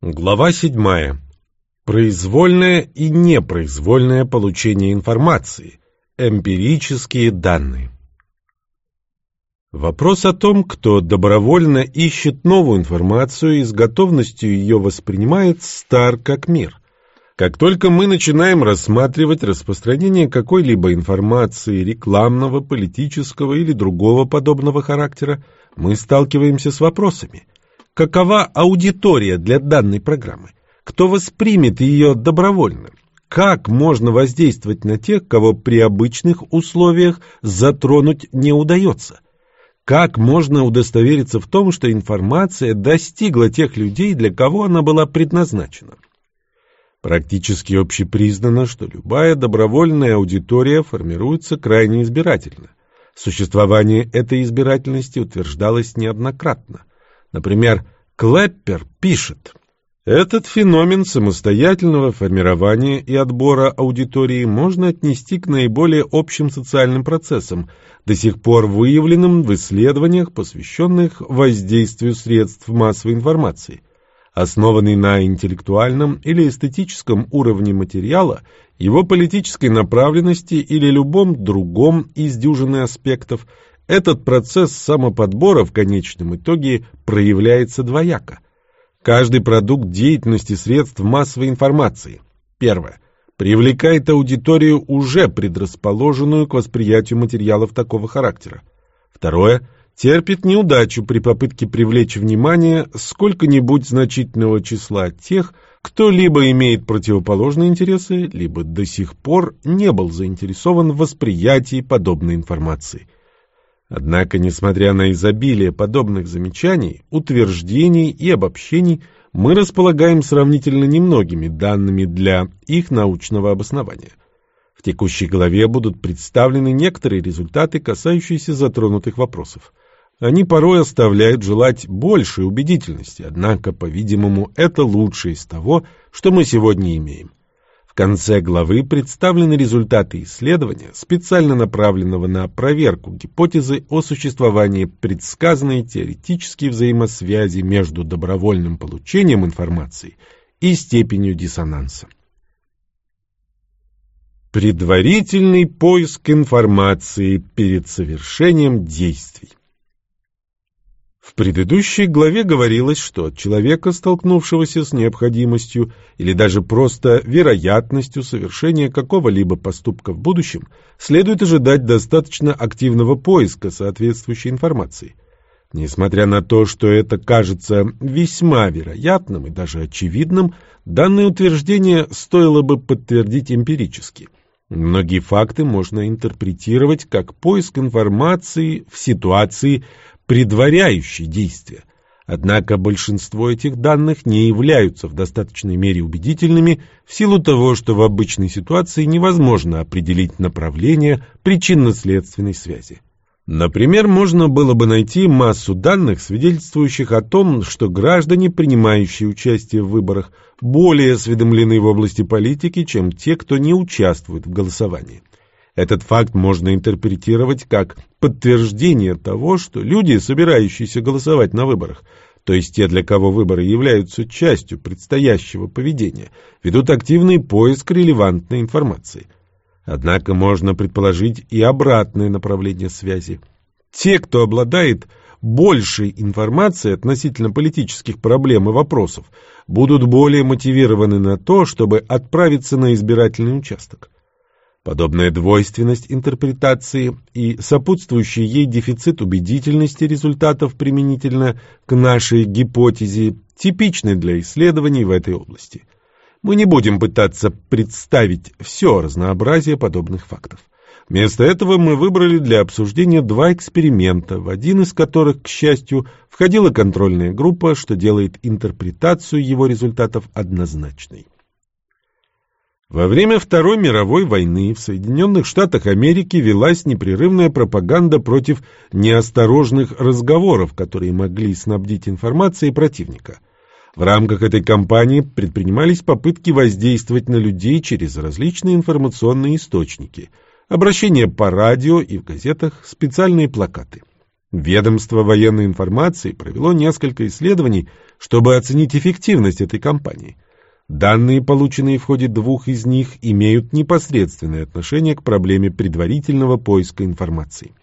Глава 7. Произвольное и непроизвольное получение информации. Эмпирические данные. Вопрос о том, кто добровольно ищет новую информацию и с готовностью ее воспринимает, стар как мир. Как только мы начинаем рассматривать распространение какой-либо информации рекламного, политического или другого подобного характера, мы сталкиваемся с вопросами – Какова аудитория для данной программы? Кто воспримет ее добровольно? Как можно воздействовать на тех, кого при обычных условиях затронуть не удается? Как можно удостовериться в том, что информация достигла тех людей, для кого она была предназначена? Практически общепризнано, что любая добровольная аудитория формируется крайне избирательно. Существование этой избирательности утверждалось неоднократно. Например, Клэппер пишет, этот феномен самостоятельного формирования и отбора аудитории можно отнести к наиболее общим социальным процессам, до сих пор выявленным в исследованиях, посвященных воздействию средств массовой информации. Основанный на интеллектуальном или эстетическом уровне материала, его политической направленности или любом другом из дюжины аспектов – этот процесс самоподбора в конечном итоге проявляется двояко. Каждый продукт деятельности средств массовой информации. Первое. Привлекает аудиторию, уже предрасположенную к восприятию материалов такого характера. Второе. Терпит неудачу при попытке привлечь внимание сколько-нибудь значительного числа тех, кто либо имеет противоположные интересы, либо до сих пор не был заинтересован в восприятии подобной информации – Однако, несмотря на изобилие подобных замечаний, утверждений и обобщений, мы располагаем сравнительно немногими данными для их научного обоснования. В текущей главе будут представлены некоторые результаты, касающиеся затронутых вопросов. Они порой оставляют желать большей убедительности, однако, по-видимому, это лучшее из того, что мы сегодня имеем конце главы представлены результаты исследования, специально направленного на проверку гипотезы о существовании предсказанной теоретической взаимосвязи между добровольным получением информации и степенью диссонанса. Предварительный поиск информации перед совершением действий в предыдущей главе говорилось, что человека, столкнувшегося с необходимостью или даже просто вероятностью совершения какого-либо поступка в будущем, следует ожидать достаточно активного поиска соответствующей информации. Несмотря на то, что это кажется весьма вероятным и даже очевидным, данное утверждение стоило бы подтвердить эмпирически. Многие факты можно интерпретировать как поиск информации в ситуации, предваряющий действия. Однако большинство этих данных не являются в достаточной мере убедительными в силу того, что в обычной ситуации невозможно определить направление причинно-следственной связи. Например, можно было бы найти массу данных, свидетельствующих о том, что граждане, принимающие участие в выборах, более осведомлены в области политики, чем те, кто не участвует в голосовании. Этот факт можно интерпретировать как подтверждение того, что люди, собирающиеся голосовать на выборах, то есть те, для кого выборы являются частью предстоящего поведения, ведут активный поиск релевантной информации. Однако можно предположить и обратное направление связи. Те, кто обладает большей информацией относительно политических проблем и вопросов, будут более мотивированы на то, чтобы отправиться на избирательный участок. Подобная двойственность интерпретации и сопутствующий ей дефицит убедительности результатов применительно к нашей гипотезе типичны для исследований в этой области. Мы не будем пытаться представить все разнообразие подобных фактов. Вместо этого мы выбрали для обсуждения два эксперимента, в один из которых, к счастью, входила контрольная группа, что делает интерпретацию его результатов однозначной. Во время Второй мировой войны в Соединенных Штатах Америки велась непрерывная пропаганда против неосторожных разговоров, которые могли снабдить информацией противника. В рамках этой кампании предпринимались попытки воздействовать на людей через различные информационные источники, обращения по радио и в газетах, специальные плакаты. Ведомство военной информации провело несколько исследований, чтобы оценить эффективность этой кампании. Данные, полученные в ходе двух из них, имеют непосредственное отношение к проблеме предварительного поиска информации.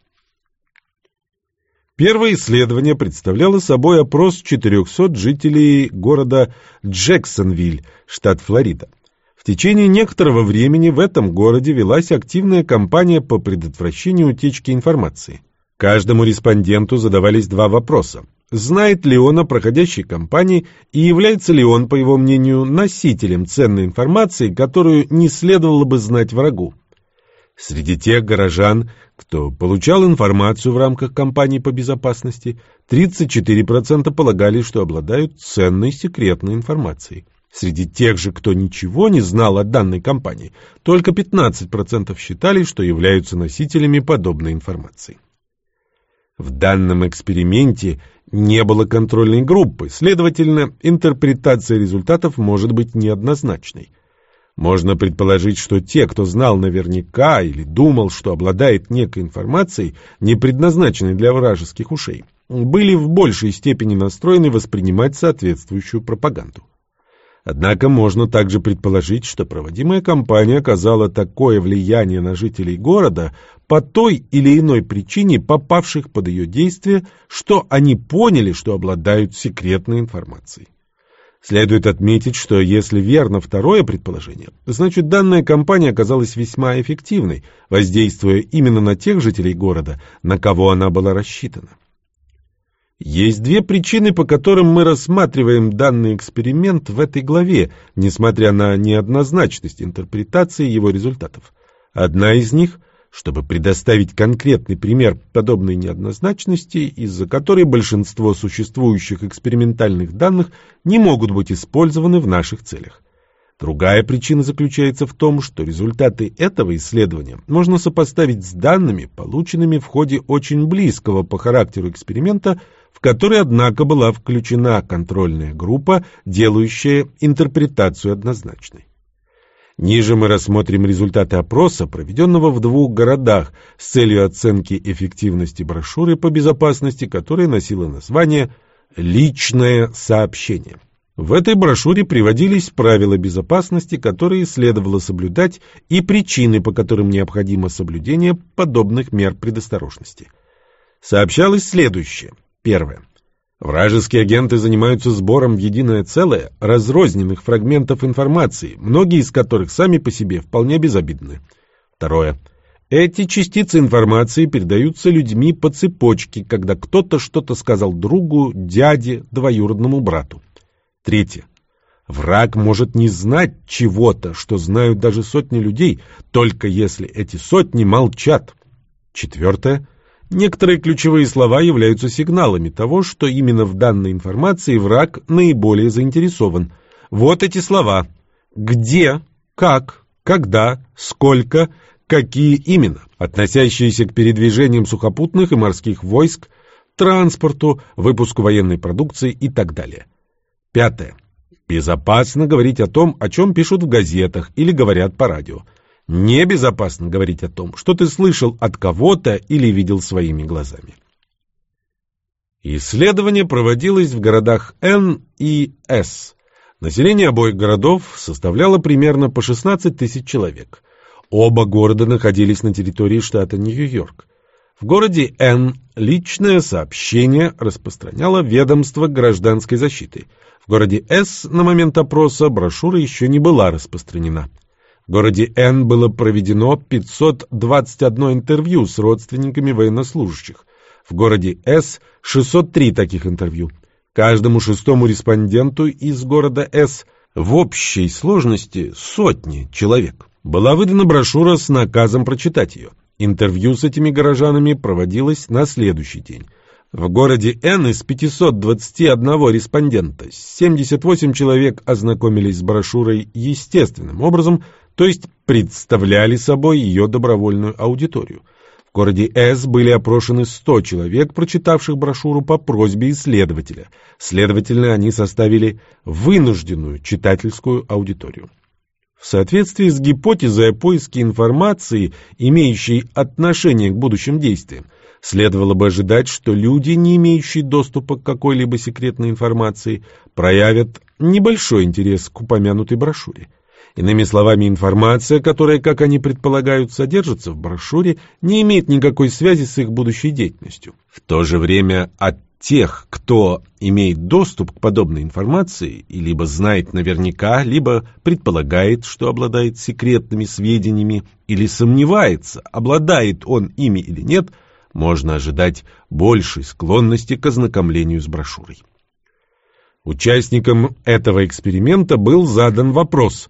Первое исследование представляло собой опрос 400 жителей города Джексонвиль, штат Флорида. В течение некоторого времени в этом городе велась активная кампания по предотвращению утечки информации. Каждому респонденту задавались два вопроса. Знает ли он о проходящей кампании и является ли он, по его мнению, носителем ценной информации, которую не следовало бы знать врагу? Среди тех горожан, кто получал информацию в рамках кампании по безопасности, 34% полагали, что обладают ценной секретной информацией. Среди тех же, кто ничего не знал о данной кампании, только 15% считали, что являются носителями подобной информации. В данном эксперименте не было контрольной группы, следовательно, интерпретация результатов может быть неоднозначной. Можно предположить, что те, кто знал наверняка или думал, что обладает некой информацией, не предназначенной для вражеских ушей, были в большей степени настроены воспринимать соответствующую пропаганду. Однако можно также предположить, что проводимая кампания оказала такое влияние на жителей города по той или иной причине, попавших под ее действие, что они поняли, что обладают секретной информацией. Следует отметить, что если верно второе предположение, значит данная кампания оказалась весьма эффективной, воздействуя именно на тех жителей города, на кого она была рассчитана. Есть две причины, по которым мы рассматриваем данный эксперимент в этой главе, несмотря на неоднозначность интерпретации его результатов. Одна из них – чтобы предоставить конкретный пример подобной неоднозначности, из-за которой большинство существующих экспериментальных данных не могут быть использованы в наших целях. Другая причина заключается в том, что результаты этого исследования можно сопоставить с данными, полученными в ходе очень близкого по характеру эксперимента, в который, однако, была включена контрольная группа, делающая интерпретацию однозначной. Ниже мы рассмотрим результаты опроса, проведенного в двух городах с целью оценки эффективности брошюры по безопасности, которая носила название «Личное сообщение». В этой брошюре приводились правила безопасности, которые следовало соблюдать, и причины, по которым необходимо соблюдение подобных мер предосторожности. Сообщалось следующее. Первое. Вражеские агенты занимаются сбором в единое целое разрозненных фрагментов информации, многие из которых сами по себе вполне безобидны. Второе. Эти частицы информации передаются людьми по цепочке, когда кто-то что-то сказал другу, дяде, двоюродному брату. Третье. Враг может не знать чего-то, что знают даже сотни людей, только если эти сотни молчат. Четвертое. Некоторые ключевые слова являются сигналами того, что именно в данной информации враг наиболее заинтересован. Вот эти слова. Где, как, когда, сколько, какие именно, относящиеся к передвижениям сухопутных и морских войск, транспорту, выпуску военной продукции и так далее. Пятое. Безопасно говорить о том, о чем пишут в газетах или говорят по радио. Небезопасно говорить о том, что ты слышал от кого-то или видел своими глазами. Исследование проводилось в городах Н и С. Население обоих городов составляло примерно по 16 тысяч человек. Оба города находились на территории штата Нью-Йорк. В городе Н личное сообщение распространяло ведомство гражданской защиты – в городе С на момент опроса брошюра еще не была распространена. В городе Н было проведено 521 интервью с родственниками военнослужащих. В городе С 603 таких интервью. Каждому шестому респонденту из города С в общей сложности сотни человек. Была выдана брошюра с наказом прочитать ее. Интервью с этими горожанами проводилось на следующий день. В городе Н из 521 респондента 78 человек ознакомились с брошюрой естественным образом, то есть представляли собой ее добровольную аудиторию. В городе С были опрошены 100 человек, прочитавших брошюру по просьбе исследователя. Следовательно, они составили вынужденную читательскую аудиторию. В соответствии с гипотезой о поиске информации, имеющей отношение к будущим действиям, Следовало бы ожидать, что люди, не имеющие доступа к какой-либо секретной информации, проявят небольшой интерес к упомянутой брошюре. Иными словами, информация, которая, как они предполагают, содержится в брошюре, не имеет никакой связи с их будущей деятельностью. В то же время от тех, кто имеет доступ к подобной информации и либо знает наверняка, либо предполагает, что обладает секретными сведениями, или сомневается, обладает он ими или нет – можно ожидать большей склонности к ознакомлению с брошюрой. Участникам этого эксперимента был задан вопрос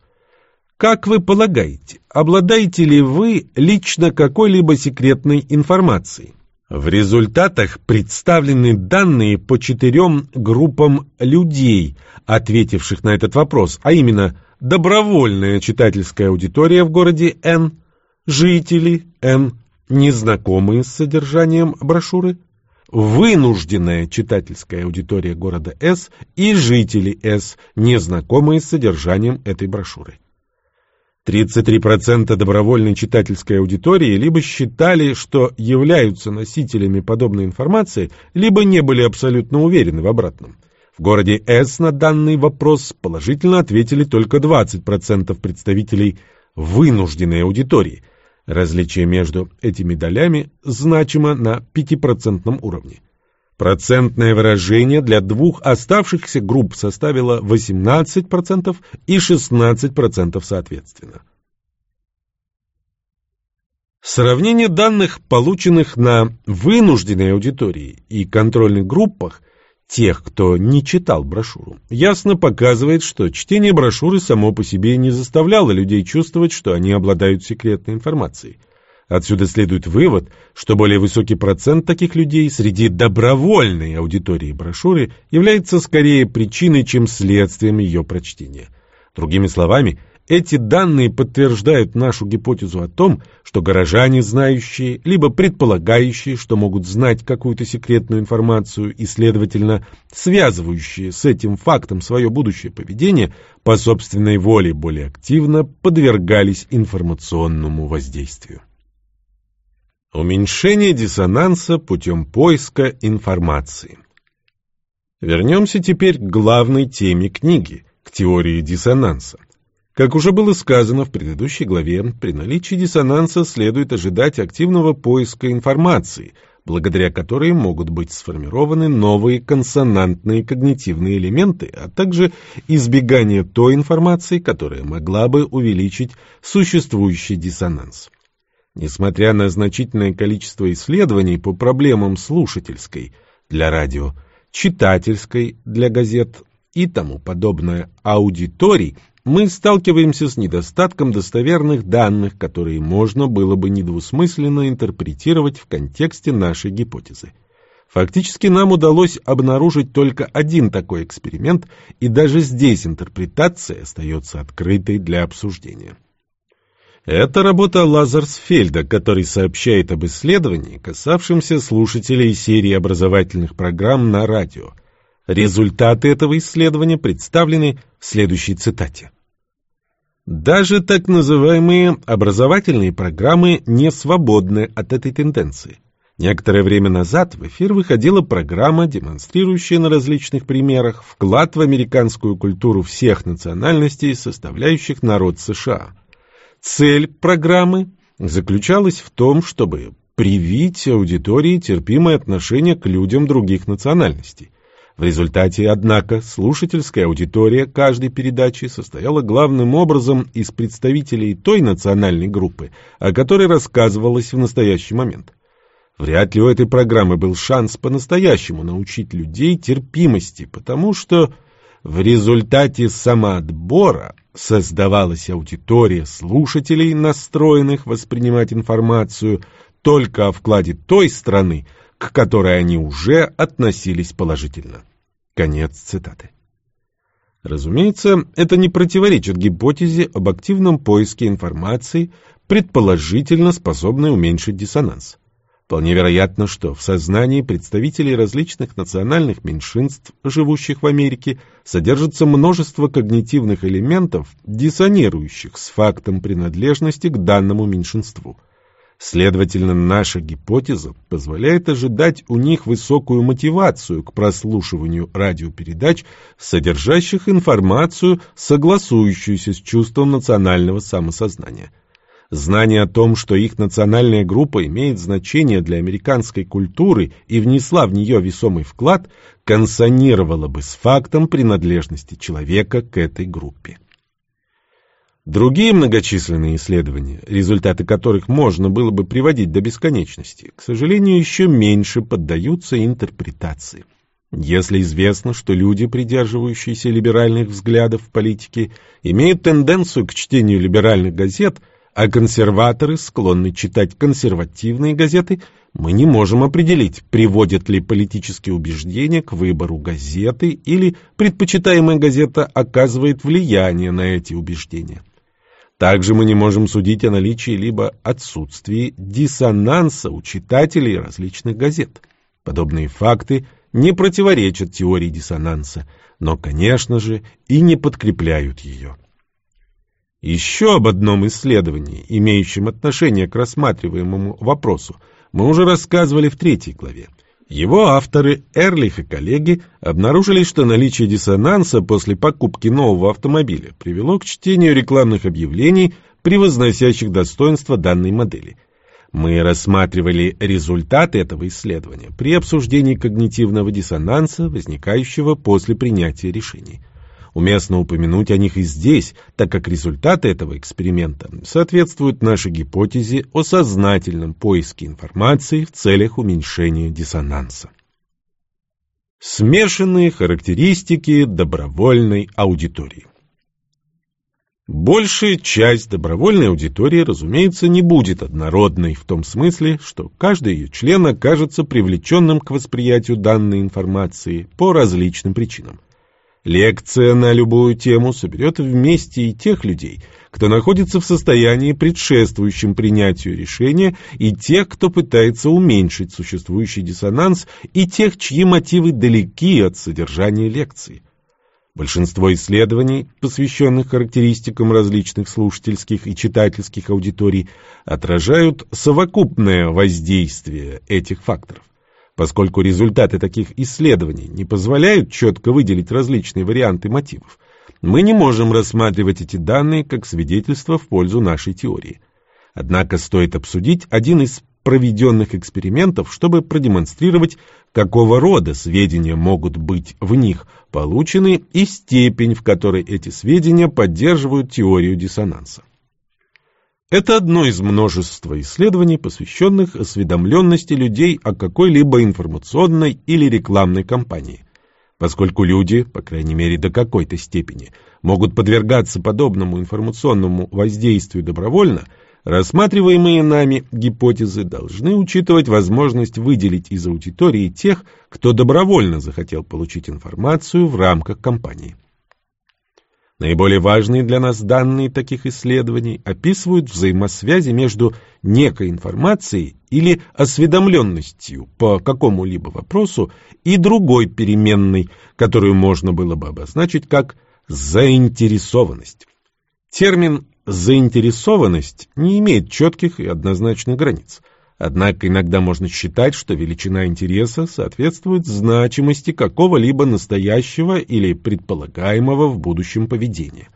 «Как вы полагаете, обладаете ли вы лично какой-либо секретной информацией?» В результатах представлены данные по четырем группам людей, ответивших на этот вопрос, а именно добровольная читательская аудитория в городе Н, жители Н, незнакомые с содержанием брошюры, вынужденная читательская аудитория города С и жители С, незнакомые с содержанием этой брошюры. 33% добровольной читательской аудитории либо считали, что являются носителями подобной информации, либо не были абсолютно уверены в обратном. В городе С на данный вопрос положительно ответили только 20% представителей вынужденной аудитории – Различие между этими долями значимо на 5% уровне. Процентное выражение для двух оставшихся групп составило 18% и 16% соответственно. Сравнение данных, полученных на вынужденной аудитории и контрольных группах, тех, кто не читал брошюру, ясно показывает, что чтение брошюры само по себе не заставляло людей чувствовать, что они обладают секретной информацией. Отсюда следует вывод, что более высокий процент таких людей среди добровольной аудитории брошюры является скорее причиной, чем следствием ее прочтения. Другими словами, эти данные подтверждают нашу гипотезу о том, что горожане, знающие, либо предполагающие, что могут знать какую-то секретную информацию и, следовательно, связывающие с этим фактом свое будущее поведение, по собственной воле более активно подвергались информационному воздействию. Уменьшение диссонанса путем поиска информации. Вернемся теперь к главной теме книги, к теории диссонанса. Как уже было сказано в предыдущей главе, при наличии диссонанса следует ожидать активного поиска информации, благодаря которой могут быть сформированы новые консонантные когнитивные элементы, а также избегание той информации, которая могла бы увеличить существующий диссонанс. Несмотря на значительное количество исследований по проблемам слушательской для радио, читательской для газет и тому подобное аудиторий, мы сталкиваемся с недостатком достоверных данных, которые можно было бы недвусмысленно интерпретировать в контексте нашей гипотезы. Фактически нам удалось обнаружить только один такой эксперимент, и даже здесь интерпретация остается открытой для обсуждения. Это работа Лазарсфельда, который сообщает об исследовании, касавшемся слушателей серии образовательных программ на радио. Результаты этого исследования представлены в следующей цитате. Даже так называемые образовательные программы не свободны от этой тенденции. Некоторое время назад в эфир выходила программа, демонстрирующая на различных примерах вклад в американскую культуру всех национальностей, составляющих народ США. Цель программы заключалась в том, чтобы привить аудитории терпимое отношение к людям других национальностей. В результате, однако, слушательская аудитория каждой передачи состояла главным образом из представителей той национальной группы, о которой рассказывалось в настоящий момент. Вряд ли у этой программы был шанс по-настоящему научить людей терпимости, потому что в результате самоотбора создавалась аудитория слушателей, настроенных воспринимать информацию только о вкладе той страны, к которой они уже относились положительно. Конец цитаты. Разумеется, это не противоречит гипотезе об активном поиске информации, предположительно способной уменьшить диссонанс. Вполне вероятно, что в сознании представителей различных национальных меньшинств, живущих в Америке, содержится множество когнитивных элементов, диссонирующих с фактом принадлежности к данному меньшинству – Следовательно, наша гипотеза позволяет ожидать у них высокую мотивацию к прослушиванию радиопередач, содержащих информацию, согласующуюся с чувством национального самосознания. Знание о том, что их национальная группа имеет значение для американской культуры и внесла в нее весомый вклад, консонировало бы с фактом принадлежности человека к этой группе. Другие многочисленные исследования, результаты которых можно было бы приводить до бесконечности, к сожалению, еще меньше поддаются интерпретации. Если известно, что люди, придерживающиеся либеральных взглядов в политике, имеют тенденцию к чтению либеральных газет, а консерваторы склонны читать консервативные газеты, мы не можем определить, приводят ли политические убеждения к выбору газеты или предпочитаемая газета оказывает влияние на эти убеждения. Также мы не можем судить о наличии либо отсутствии диссонанса у читателей различных газет. Подобные факты не противоречат теории диссонанса, но, конечно же, и не подкрепляют ее. Еще об одном исследовании, имеющем отношение к рассматриваемому вопросу, мы уже рассказывали в третьей главе. Его авторы, Эрлих и коллеги, обнаружили, что наличие диссонанса после покупки нового автомобиля привело к чтению рекламных объявлений, превозносящих достоинства данной модели. Мы рассматривали результаты этого исследования при обсуждении когнитивного диссонанса, возникающего после принятия решений. Уместно упомянуть о них и здесь, так как результаты этого эксперимента соответствуют нашей гипотезе о сознательном поиске информации в целях уменьшения диссонанса. Смешанные характеристики добровольной аудитории Большая часть добровольной аудитории, разумеется, не будет однородной в том смысле, что каждый ее член окажется привлеченным к восприятию данной информации по различным причинам. Лекция на любую тему соберет вместе и тех людей, кто находится в состоянии, предшествующем принятию решения, и тех, кто пытается уменьшить существующий диссонанс, и тех, чьи мотивы далеки от содержания лекции. Большинство исследований, посвященных характеристикам различных слушательских и читательских аудиторий, отражают совокупное воздействие этих факторов. Поскольку результаты таких исследований не позволяют четко выделить различные варианты мотивов, мы не можем рассматривать эти данные как свидетельство в пользу нашей теории. Однако стоит обсудить один из проведенных экспериментов, чтобы продемонстрировать, какого рода сведения могут быть в них получены и степень, в которой эти сведения поддерживают теорию диссонанса. Это одно из множества исследований, посвященных осведомленности людей о какой-либо информационной или рекламной кампании. Поскольку люди, по крайней мере до какой-то степени, могут подвергаться подобному информационному воздействию добровольно, рассматриваемые нами гипотезы должны учитывать возможность выделить из аудитории тех, кто добровольно захотел получить информацию в рамках кампании. Наиболее важные для нас данные таких исследований описывают взаимосвязи между некой информацией или осведомленностью по какому-либо вопросу и другой переменной, которую можно было бы обозначить как заинтересованность. Термин «заинтересованность» не имеет четких и однозначных границ – Однако иногда можно считать, что величина интереса соответствует значимости какого-либо настоящего или предполагаемого в будущем поведения.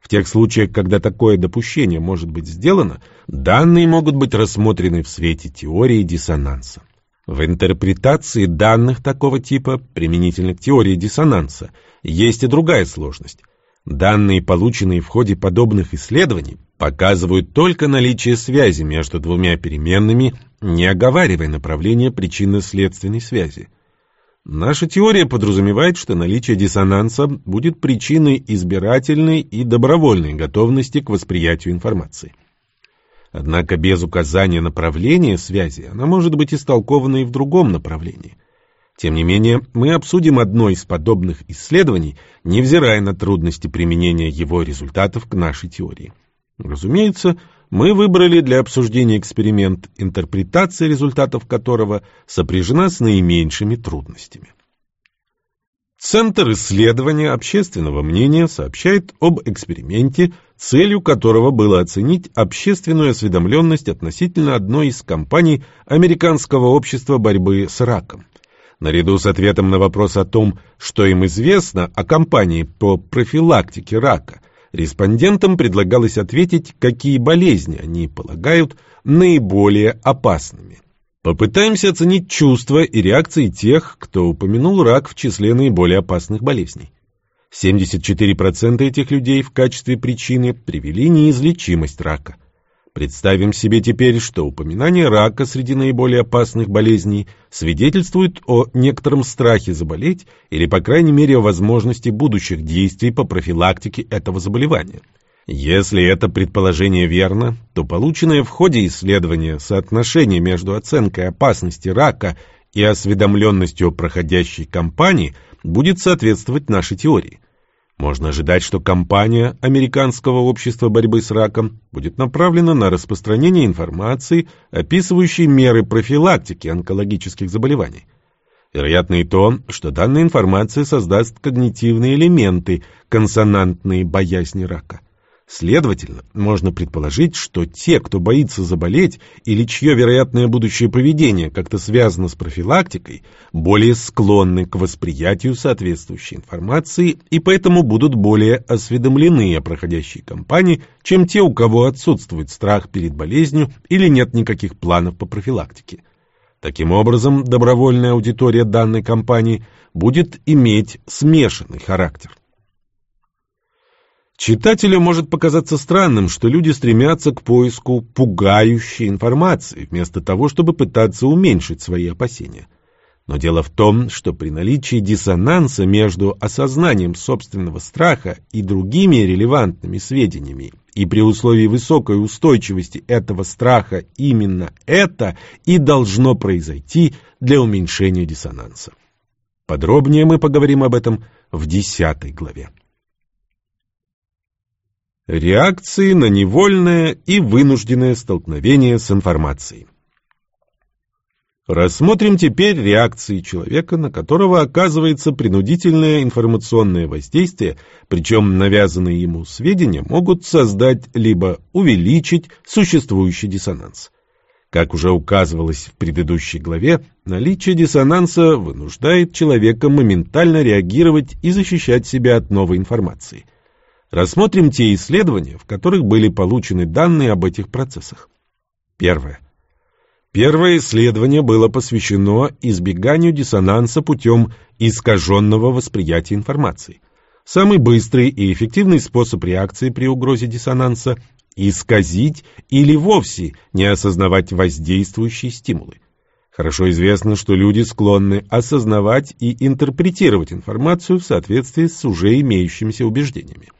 В тех случаях, когда такое допущение может быть сделано, данные могут быть рассмотрены в свете теории диссонанса. В интерпретации данных такого типа, применительно к теории диссонанса, есть и другая сложность. Данные, полученные в ходе подобных исследований, показывают только наличие связи между двумя переменными, не оговаривая направление причинно-следственной связи. Наша теория подразумевает, что наличие диссонанса будет причиной избирательной и добровольной готовности к восприятию информации. Однако без указания направления связи она может быть истолкована и в другом направлении. Тем не менее, мы обсудим одно из подобных исследований, невзирая на трудности применения его результатов к нашей теории. Разумеется, мы выбрали для обсуждения эксперимент, интерпретация результатов которого сопряжена с наименьшими трудностями. Центр исследования общественного мнения сообщает об эксперименте, целью которого было оценить общественную осведомленность относительно одной из компаний Американского общества борьбы с раком. Наряду с ответом на вопрос о том, что им известно о компании по профилактике рака, респондентам предлагалось ответить, какие болезни они полагают наиболее опасными. Попытаемся оценить чувства и реакции тех, кто упомянул рак в числе наиболее опасных болезней. 74% этих людей в качестве причины привели неизлечимость рака. Представим себе теперь, что упоминание рака среди наиболее опасных болезней свидетельствует о некотором страхе заболеть или, по крайней мере, о возможности будущих действий по профилактике этого заболевания – если это предположение верно, то полученное в ходе исследования соотношение между оценкой опасности рака и осведомленностью проходящей кампании будет соответствовать нашей теории. Можно ожидать, что кампания Американского общества борьбы с раком будет направлена на распространение информации, описывающей меры профилактики онкологических заболеваний. Вероятно и то, что данная информация создаст когнитивные элементы, консонантные боязни рака. Следовательно, можно предположить, что те, кто боится заболеть или чье вероятное будущее поведение как-то связано с профилактикой, более склонны к восприятию соответствующей информации и поэтому будут более осведомлены о проходящей кампании, чем те, у кого отсутствует страх перед болезнью или нет никаких планов по профилактике. Таким образом, добровольная аудитория данной кампании будет иметь смешанный характер. Читателю может показаться странным, что люди стремятся к поиску пугающей информации, вместо того, чтобы пытаться уменьшить свои опасения. Но дело в том, что при наличии диссонанса между осознанием собственного страха и другими релевантными сведениями, и при условии высокой устойчивости этого страха именно это и должно произойти для уменьшения диссонанса. Подробнее мы поговорим об этом в десятой главе. Реакции на невольное и вынужденное столкновение с информацией. Рассмотрим теперь реакции человека, на которого оказывается принудительное информационное воздействие, причем навязанные ему сведения могут создать либо увеличить существующий диссонанс. Как уже указывалось в предыдущей главе, наличие диссонанса вынуждает человека моментально реагировать и защищать себя от новой информации – Рассмотрим те исследования, в которых были получены данные об этих процессах. Первое. Первое исследование было посвящено избеганию диссонанса путем искаженного восприятия информации. Самый быстрый и эффективный способ реакции при угрозе диссонанса – исказить или вовсе не осознавать воздействующие стимулы. Хорошо известно, что люди склонны осознавать и интерпретировать информацию в соответствии с уже имеющимися убеждениями.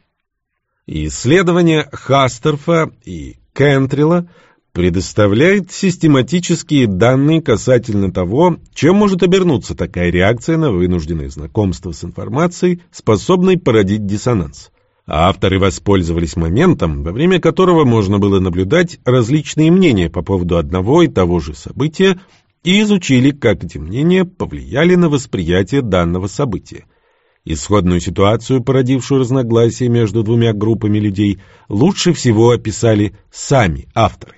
Исследование Хастерфа и Кентрила предоставляет систематические данные касательно того, чем может обернуться такая реакция на вынужденное знакомство с информацией, способной породить диссонанс. Авторы воспользовались моментом, во время которого можно было наблюдать различные мнения по поводу одного и того же события, и изучили, как эти мнения повлияли на восприятие данного события. Исходную ситуацию, породившую разногласия между двумя группами людей, лучше всего описали сами авторы.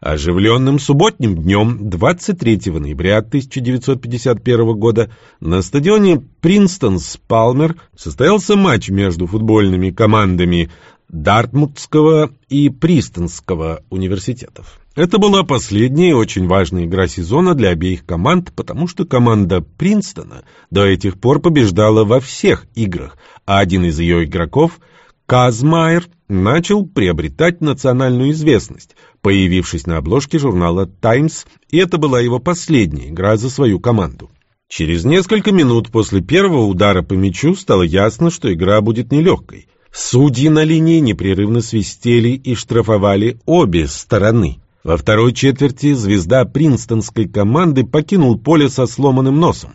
Оживленным субботним днем 23 ноября 1951 года на стадионе Принстонс-Палмер состоялся матч между футбольными командами Дартмутского и Пристонского университетов. Это была последняя и очень важная игра сезона для обеих команд, потому что команда Принстона до этих пор побеждала во всех играх, а один из ее игроков, Казмайер, начал приобретать национальную известность, появившись на обложке журнала «Таймс», и это была его последняя игра за свою команду. Через несколько минут после первого удара по мячу стало ясно, что игра будет нелегкой. Судьи на линии непрерывно свистели и штрафовали обе стороны. Во второй четверти звезда принстонской команды покинул поле со сломанным носом.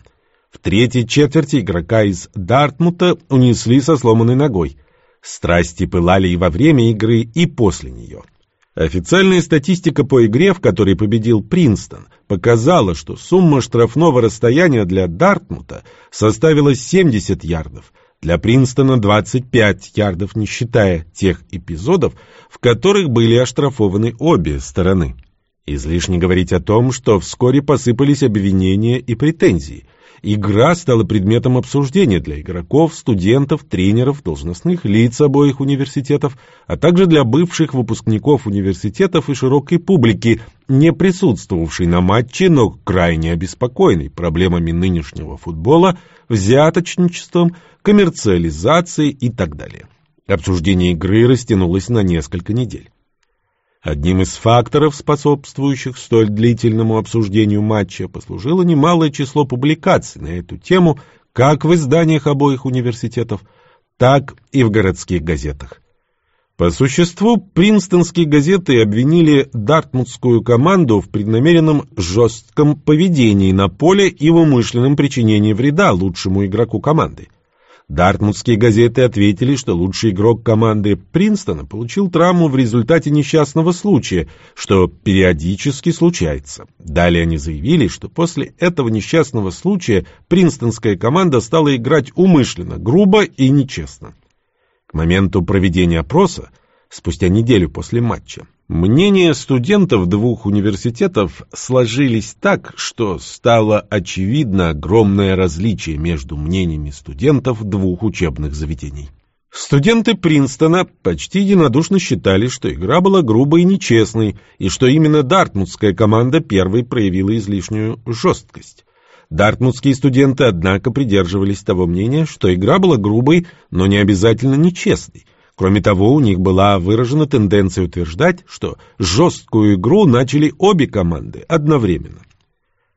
В третьей четверти игрока из Дартмута унесли со сломанной ногой. Страсти пылали и во время игры, и после нее. Официальная статистика по игре, в которой победил Принстон, показала, что сумма штрафного расстояния для Дартмута составила 70 ярдов, для Принстона 25 ярдов, не считая тех эпизодов, в которых были оштрафованы обе стороны. Излишне говорить о том, что вскоре посыпались обвинения и претензии – Игра стала предметом обсуждения для игроков, студентов, тренеров, должностных лиц обоих университетов, а также для бывших выпускников университетов и широкой публики, не присутствовавшей на матче, но крайне обеспокоенной проблемами нынешнего футбола, взяточничеством, коммерциализацией и так далее. Обсуждение игры растянулось на несколько недель. Одним из факторов, способствующих столь длительному обсуждению матча, послужило немалое число публикаций на эту тему как в изданиях обоих университетов, так и в городских газетах. По существу, принстонские газеты обвинили дартмутскую команду в преднамеренном жестком поведении на поле и в умышленном причинении вреда лучшему игроку команды – Дартмутские газеты ответили, что лучший игрок команды Принстона получил травму в результате несчастного случая, что периодически случается. Далее они заявили, что после этого несчастного случая принстонская команда стала играть умышленно, грубо и нечестно. К моменту проведения опроса, спустя неделю после матча, Мнения студентов двух университетов сложились так, что стало очевидно огромное различие между мнениями студентов двух учебных заведений. Студенты Принстона почти единодушно считали, что игра была грубой и нечестной, и что именно дартмутская команда первой проявила излишнюю жесткость. Дартмутские студенты, однако, придерживались того мнения, что игра была грубой, но не обязательно нечестной, Кроме того, у них была выражена тенденция утверждать, что жесткую игру начали обе команды одновременно.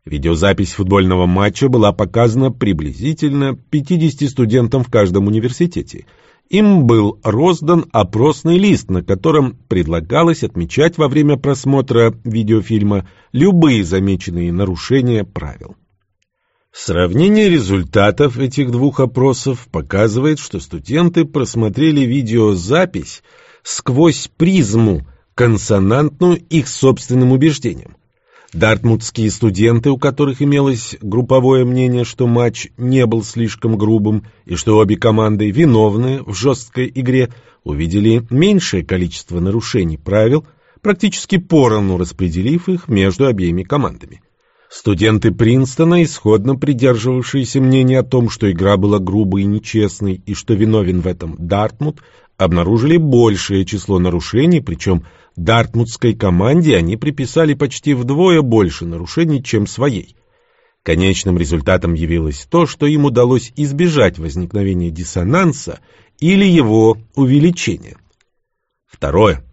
Видеозапись футбольного матча была показана приблизительно 50 студентам в каждом университете. Им был роздан опросный лист, на котором предлагалось отмечать во время просмотра видеофильма любые замеченные нарушения правил. Сравнение результатов этих двух опросов показывает, что студенты просмотрели видеозапись сквозь призму, консонантную их собственным убеждениям. Дартмутские студенты, у которых имелось групповое мнение, что матч не был слишком грубым и что обе команды виновны в жесткой игре, увидели меньшее количество нарушений правил, практически поровну распределив их между обеими командами. Студенты Принстона, исходно придерживавшиеся мнения о том, что игра была грубой и нечестной, и что виновен в этом Дартмут, обнаружили большее число нарушений, причем дартмутской команде они приписали почти вдвое больше нарушений, чем своей. Конечным результатом явилось то, что им удалось избежать возникновения диссонанса или его увеличения. Второе.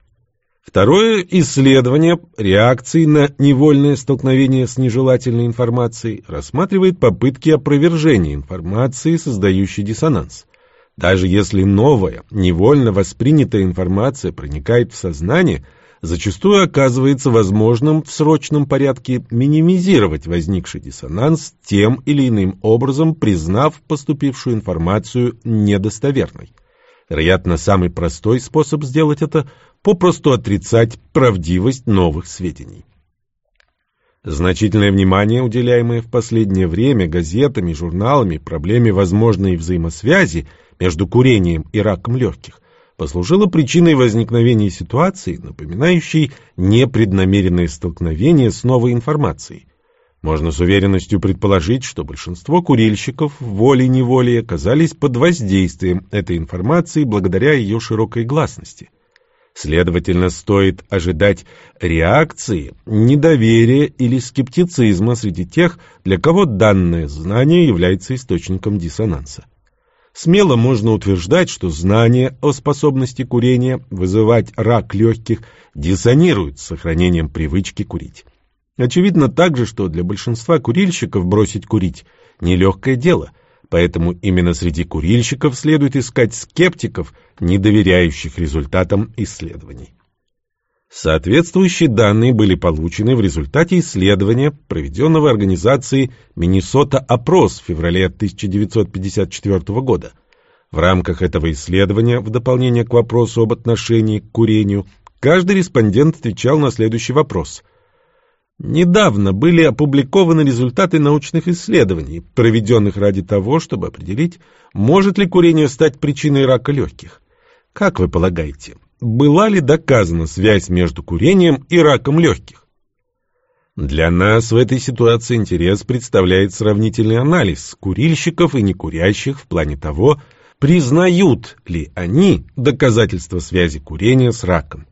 Второе исследование реакции на невольное столкновение с нежелательной информацией рассматривает попытки опровержения информации, создающей диссонанс. Даже если новая, невольно воспринятая информация проникает в сознание, зачастую оказывается возможным в срочном порядке минимизировать возникший диссонанс тем или иным образом, признав поступившую информацию недостоверной. Вероятно, самый простой способ сделать это – попросту отрицать правдивость новых сведений. Значительное внимание, уделяемое в последнее время газетами, журналами проблеме возможной взаимосвязи между курением и раком легких, послужило причиной возникновения ситуации, напоминающей непреднамеренное столкновение с новой информацией, можно с уверенностью предположить, что большинство курильщиков волей-неволей оказались под воздействием этой информации благодаря ее широкой гласности. Следовательно, стоит ожидать реакции, недоверия или скептицизма среди тех, для кого данное знание является источником диссонанса. Смело можно утверждать, что знание о способности курения вызывать рак легких диссонирует с сохранением привычки курить. Очевидно также, что для большинства курильщиков бросить курить – нелегкое дело, поэтому именно среди курильщиков следует искать скептиков, не доверяющих результатам исследований. Соответствующие данные были получены в результате исследования, проведенного организацией «Миннесота-опрос» в феврале 1954 года. В рамках этого исследования, в дополнение к вопросу об отношении к курению, Каждый респондент отвечал на следующий вопрос. Недавно были опубликованы результаты научных исследований, проведенных ради того, чтобы определить, может ли курение стать причиной рака легких. Как вы полагаете, была ли доказана связь между курением и раком легких? Для нас в этой ситуации интерес представляет сравнительный анализ курильщиков и некурящих в плане того, признают ли они доказательства связи курения с раком.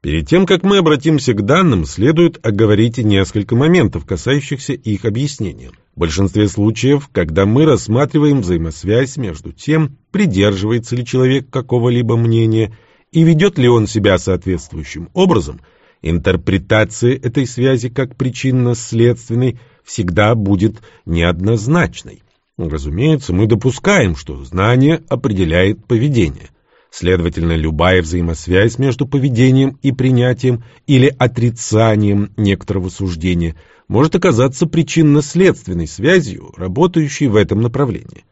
Перед тем, как мы обратимся к данным, следует оговорить несколько моментов, касающихся их объяснения. В большинстве случаев, когда мы рассматриваем взаимосвязь между тем, придерживается ли человек какого-либо мнения и ведет ли он себя соответствующим образом – Интерпретация этой связи как причинно-следственной всегда будет неоднозначной. Разумеется, мы допускаем, что знание определяет поведение. Следовательно, любая взаимосвязь между поведением и принятием или отрицанием некоторого суждения может оказаться причинно-следственной связью, работающей в этом направлении.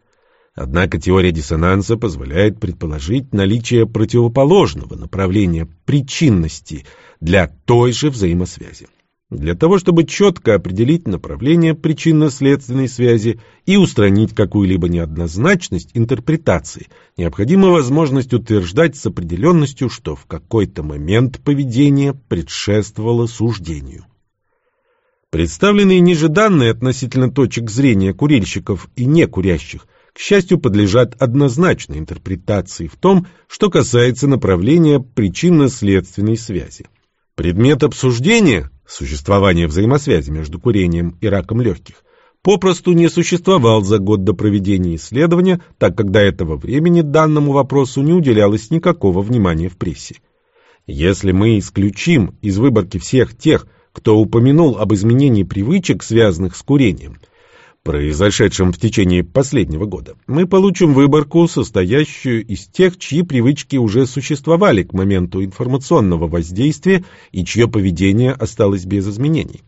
Однако теория диссонанса позволяет предположить наличие противоположного направления причинности для той же взаимосвязи. Для того, чтобы четко определить направление причинно-следственной связи и устранить какую-либо неоднозначность интерпретации, необходима возможность утверждать с определенностью, что в какой-то момент поведение предшествовало суждению. Представленные ниже данные относительно точек зрения курильщиков и некурящих к счастью, подлежат однозначной интерпретации в том, что касается направления причинно-следственной связи. Предмет обсуждения – существование взаимосвязи между курением и раком легких – попросту не существовал за год до проведения исследования, так как до этого времени данному вопросу не уделялось никакого внимания в прессе. Если мы исключим из выборки всех тех, кто упомянул об изменении привычек, связанных с курением – произошедшем в течение последнего года, мы получим выборку, состоящую из тех, чьи привычки уже существовали к моменту информационного воздействия и чье поведение осталось без изменений.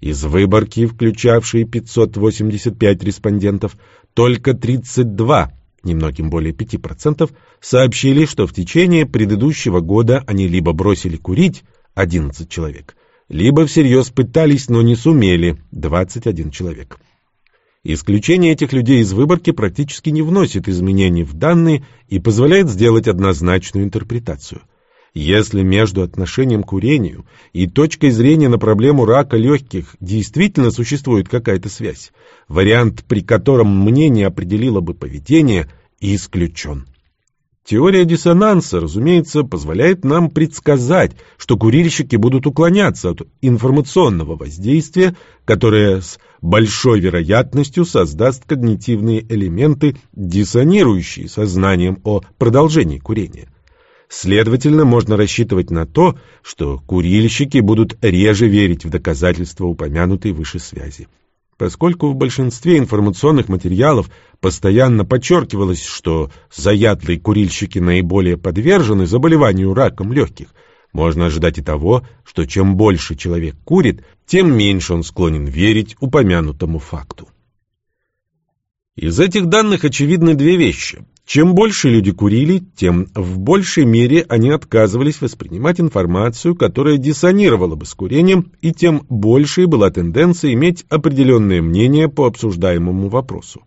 Из выборки, включавшей 585 респондентов, только 32, немногим более 5%, сообщили, что в течение предыдущего года они либо бросили курить, 11 человек, либо всерьез пытались, но не сумели, 21 человек. Исключение этих людей из выборки практически не вносит изменений в данные и позволяет сделать однозначную интерпретацию. Если между отношением к курению и точкой зрения на проблему рака легких действительно существует какая-то связь, вариант, при котором мнение определило бы поведение, исключен. Теория диссонанса, разумеется, позволяет нам предсказать, что курильщики будут уклоняться от информационного воздействия, которое с большой вероятностью создаст когнитивные элементы, диссонирующие сознанием о продолжении курения. Следовательно, можно рассчитывать на то, что курильщики будут реже верить в доказательства упомянутой выше связи. Поскольку в большинстве информационных материалов постоянно подчеркивалось, что заядлые курильщики наиболее подвержены заболеванию раком легких, можно ожидать и того, что чем больше человек курит, тем меньше он склонен верить упомянутому факту. Из этих данных очевидны две вещи. Чем больше люди курили, тем в большей мере они отказывались воспринимать информацию, которая диссонировала бы с курением, и тем большей была тенденция иметь определенное мнение по обсуждаемому вопросу.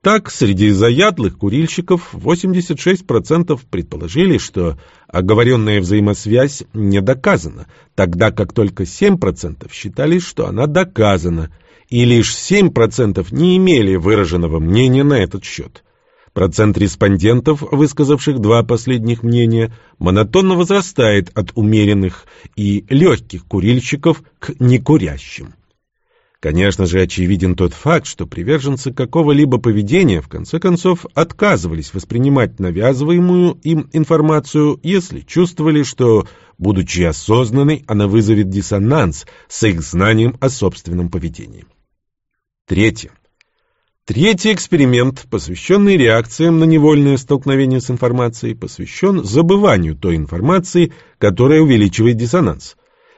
Так, среди заядлых курильщиков 86% предположили, что оговоренная взаимосвязь не доказана, тогда как только 7% считали, что она доказана, и лишь 7% не имели выраженного мнения на этот счет. Процент респондентов, высказавших два последних мнения, монотонно возрастает от умеренных и легких курильщиков к некурящим. Конечно же, очевиден тот факт, что приверженцы какого-либо поведения в конце концов отказывались воспринимать навязываемую им информацию, если чувствовали, что, будучи осознанной, она вызовет диссонанс с их знанием о собственном поведении. Третье. Третий эксперимент, посвященный реакциям на невольное столкновение с информацией, посвящен забыванию той информации, которая увеличивает диссонанс.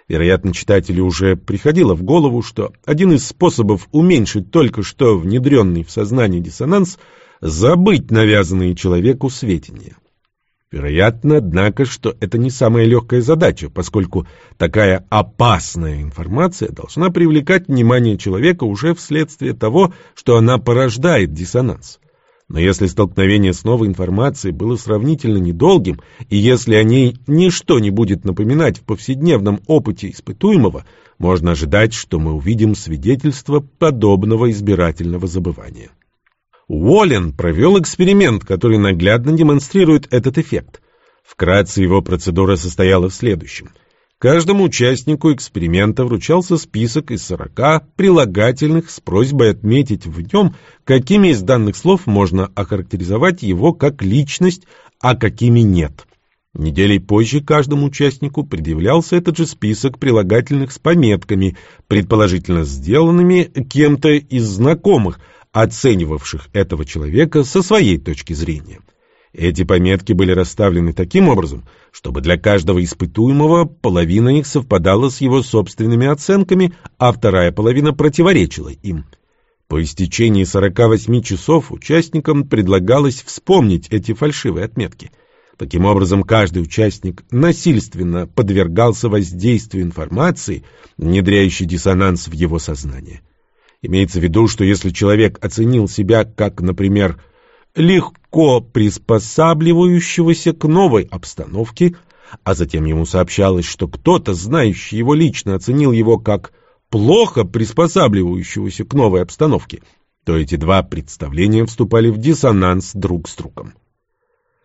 Вероятно, читателю уже приходило в голову, что один из способов уменьшить только что внедренный в сознание диссонанс – забыть навязанные человеку сведения. Вероятно, однако, что это не самая легкая задача, поскольку такая опасная информация должна привлекать внимание человека уже вследствие того, что она порождает диссонанс. Но если столкновение с новой информацией было сравнительно недолгим, и если о ней ничто не будет напоминать в повседневном опыте испытуемого, можно ожидать, что мы увидим свидетельство подобного избирательного забывания. Уоллен провел эксперимент, который наглядно демонстрирует этот эффект. Вкратце его процедура состояла в следующем. Каждому участнику эксперимента вручался список из 40 прилагательных с просьбой отметить в нем, какими из данных слов можно охарактеризовать его как личность, а какими нет. Неделей позже каждому участнику предъявлялся этот же список прилагательных с пометками, предположительно сделанными кем-то из знакомых – оценивавших этого человека со своей точки зрения. Эти пометки были расставлены таким образом, чтобы для каждого испытуемого половина их совпадала с его собственными оценками, а вторая половина противоречила им. По истечении 48 часов участникам предлагалось вспомнить эти фальшивые отметки. Таким образом, каждый участник насильственно подвергался воздействию информации, внедряющей диссонанс в его сознание. Имеется в виду, что если человек оценил себя как, например, легко приспосабливающегося к новой обстановке, а затем ему сообщалось, что кто-то, знающий его лично, оценил его как плохо приспосабливающегося к новой обстановке, то эти два представления вступали в диссонанс друг с другом.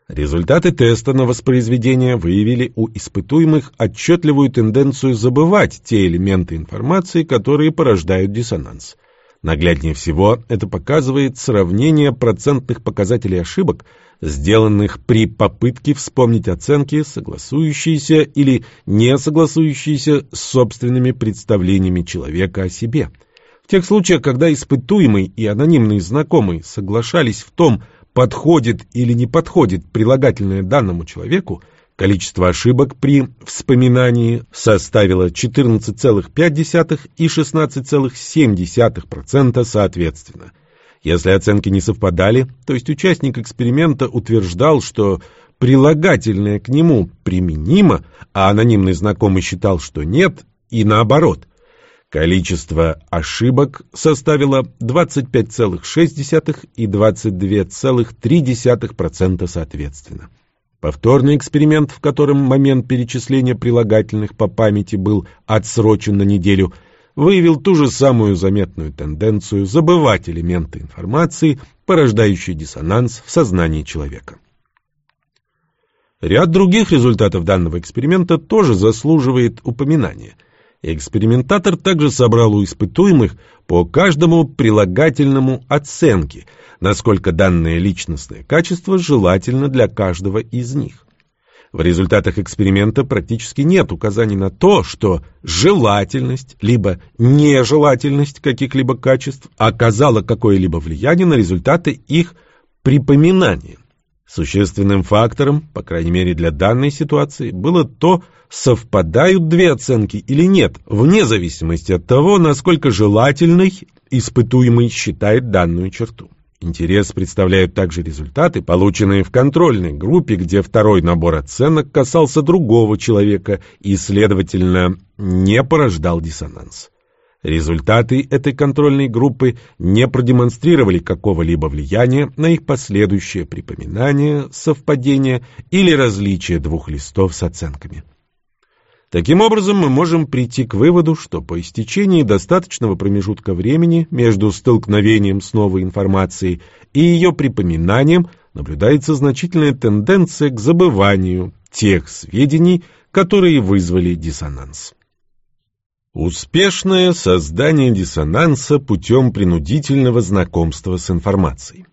Результаты теста на воспроизведение выявили у испытуемых отчетливую тенденцию забывать те элементы информации, которые порождают диссонанс. Нагляднее всего это показывает сравнение процентных показателей ошибок, сделанных при попытке вспомнить оценки, согласующиеся или не согласующиеся с собственными представлениями человека о себе. В тех случаях, когда испытуемый и анонимный знакомый соглашались в том, подходит или не подходит прилагательное данному человеку, Количество ошибок при вспоминании составило 14,5 и 16,7% соответственно. Если оценки не совпадали, то есть участник эксперимента утверждал, что прилагательное к нему применимо, а анонимный знакомый считал, что нет, и наоборот. Количество ошибок составило 25,6 и 22,3% соответственно. Повторный эксперимент, в котором момент перечисления прилагательных по памяти был отсрочен на неделю, выявил ту же самую заметную тенденцию забывать элементы информации, порождающие диссонанс в сознании человека. Ряд других результатов данного эксперимента тоже заслуживает упоминания. Экспериментатор также собрал у испытуемых по каждому прилагательному оценки – насколько данное личностное качество желательно для каждого из них. В результатах эксперимента практически нет указаний на то, что желательность либо нежелательность каких-либо качеств оказала какое-либо влияние на результаты их припоминания. Существенным фактором, по крайней мере для данной ситуации, было то, совпадают две оценки или нет, вне зависимости от того, насколько желательной испытуемый считает данную черту. Интерес представляют также результаты, полученные в контрольной группе, где второй набор оценок касался другого человека и, следовательно, не порождал диссонанс. Результаты этой контрольной группы не продемонстрировали какого-либо влияния на их последующее припоминание, совпадение или различие двух листов с оценками. Таким образом, мы можем прийти к выводу, что по истечении достаточного промежутка времени между столкновением с новой информацией и ее припоминанием наблюдается значительная тенденция к забыванию тех сведений, которые вызвали диссонанс. Успешное создание диссонанса путем принудительного знакомства с информацией.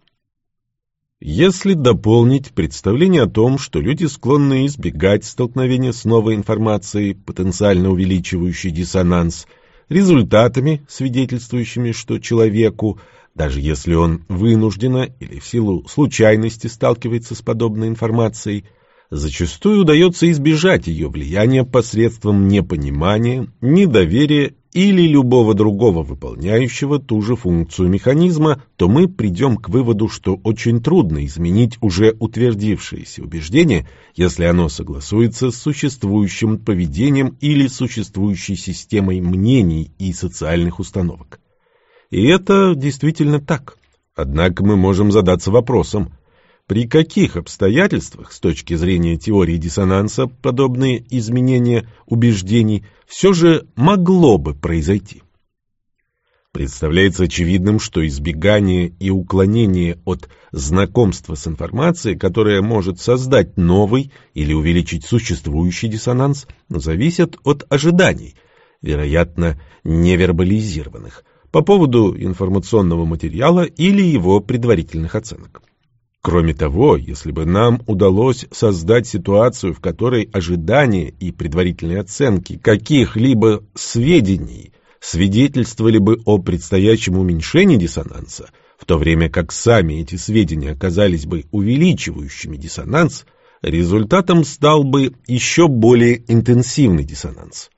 Если дополнить представление о том, что люди склонны избегать столкновения с новой информацией, потенциально увеличивающей диссонанс, результатами, свидетельствующими, что человеку, даже если он вынужденно или в силу случайности сталкивается с подобной информацией, зачастую удается избежать ее влияния посредством непонимания, недоверия или любого другого выполняющего ту же функцию механизма, то мы придем к выводу, что очень трудно изменить уже утвердившееся убеждение, если оно согласуется с существующим поведением или существующей системой мнений и социальных установок. И это действительно так. Однако мы можем задаться вопросом, при каких обстоятельствах, с точки зрения теории диссонанса, подобные изменения убеждений все же могло бы произойти? Представляется очевидным, что избегание и уклонение от знакомства с информацией, которая может создать новый или увеличить существующий диссонанс, зависят от ожиданий, вероятно, невербализированных, по поводу информационного материала или его предварительных оценок. Кроме того, если бы нам удалось создать ситуацию, в которой ожидания и предварительные оценки каких-либо сведений свидетельствовали бы о предстоящем уменьшении диссонанса, в то время как сами эти сведения оказались бы увеличивающими диссонанс, результатом стал бы еще более интенсивный диссонанс.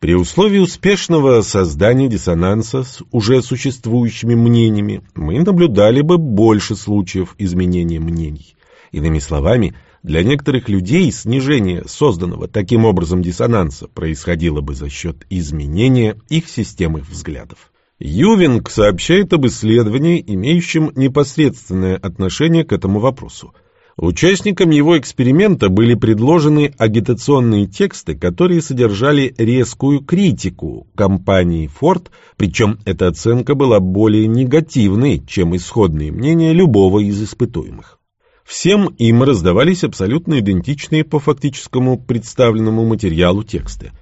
При условии успешного создания диссонанса с уже существующими мнениями мы наблюдали бы больше случаев изменения мнений. Иными словами, для некоторых людей снижение созданного таким образом диссонанса происходило бы за счет изменения их системы взглядов. Ювинг сообщает об исследовании, имеющем непосредственное отношение к этому вопросу – Участникам его эксперимента были предложены агитационные тексты, которые содержали резкую критику компании Ford, причем эта оценка была более негативной, чем исходные мнения любого из испытуемых. Всем им раздавались абсолютно идентичные по фактическому представленному материалу тексты.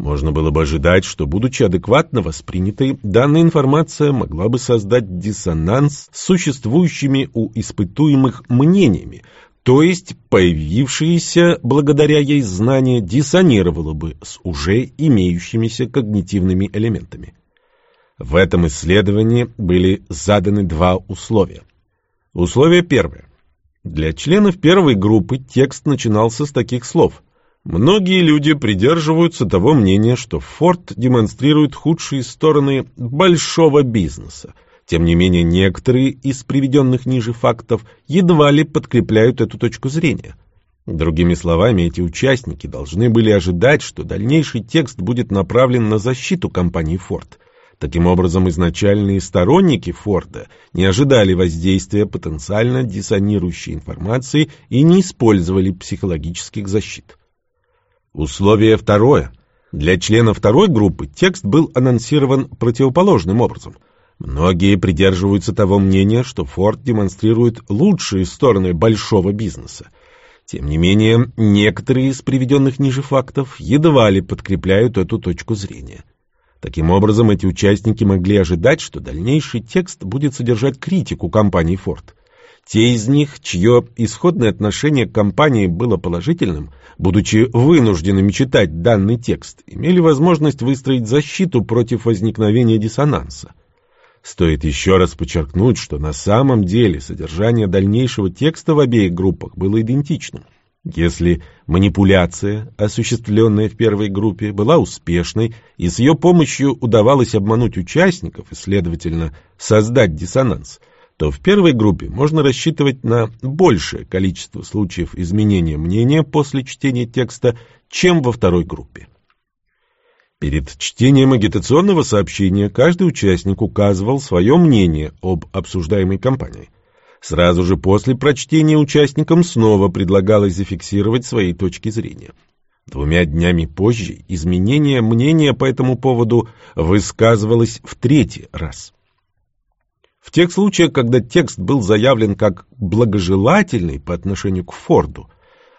Можно было бы ожидать, что, будучи адекватно воспринятой, данная информация могла бы создать диссонанс с существующими у испытуемых мнениями, то есть появившееся благодаря ей знание диссонировало бы с уже имеющимися когнитивными элементами. В этом исследовании были заданы два условия. Условие первое. Для членов первой группы текст начинался с таких слов. Многие люди придерживаются того мнения, что Форд демонстрирует худшие стороны большого бизнеса – тем не менее, некоторые из приведенных ниже фактов едва ли подкрепляют эту точку зрения. Другими словами, эти участники должны были ожидать, что дальнейший текст будет направлен на защиту компании Ford. Таким образом, изначальные сторонники Форда не ожидали воздействия потенциально диссонирующей информации и не использовали психологических защит. Условие второе. Для членов второй группы текст был анонсирован противоположным образом – Многие придерживаются того мнения, что Форд демонстрирует лучшие стороны большого бизнеса. Тем не менее, некоторые из приведенных ниже фактов едва ли подкрепляют эту точку зрения. Таким образом, эти участники могли ожидать, что дальнейший текст будет содержать критику компании Ford. Те из них, чье исходное отношение к компании было положительным, будучи вынужденными читать данный текст, имели возможность выстроить защиту против возникновения диссонанса. Стоит еще раз подчеркнуть, что на самом деле содержание дальнейшего текста в обеих группах было идентичным. Если манипуляция, осуществленная в первой группе, была успешной, и с ее помощью удавалось обмануть участников и, следовательно, создать диссонанс, то в первой группе можно рассчитывать на большее количество случаев изменения мнения после чтения текста, чем во второй группе. Перед чтением агитационного сообщения каждый участник указывал свое мнение об обсуждаемой кампании. Сразу же после прочтения участникам снова предлагалось зафиксировать свои точки зрения. Двумя днями позже изменение мнения по этому поводу высказывалось в третий раз. В тех случаях, когда текст был заявлен как благожелательный по отношению к Форду,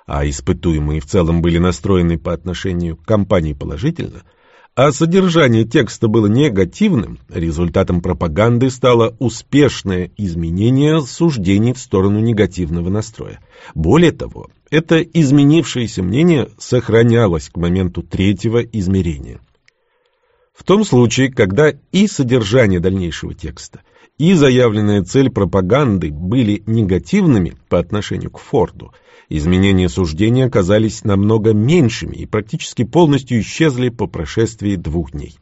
а испытуемые в целом были настроены по отношению к компании положительно – а содержание текста было негативным, результатом пропаганды стало успешное изменение суждений в сторону негативного настроя. Более того, это изменившееся мнение сохранялось к моменту третьего измерения. В том случае, когда и содержание дальнейшего текста, и заявленная цель пропаганды были негативными по отношению к Форду – изменения суждения оказались намного меньшими и практически полностью исчезли по прошествии двух дней.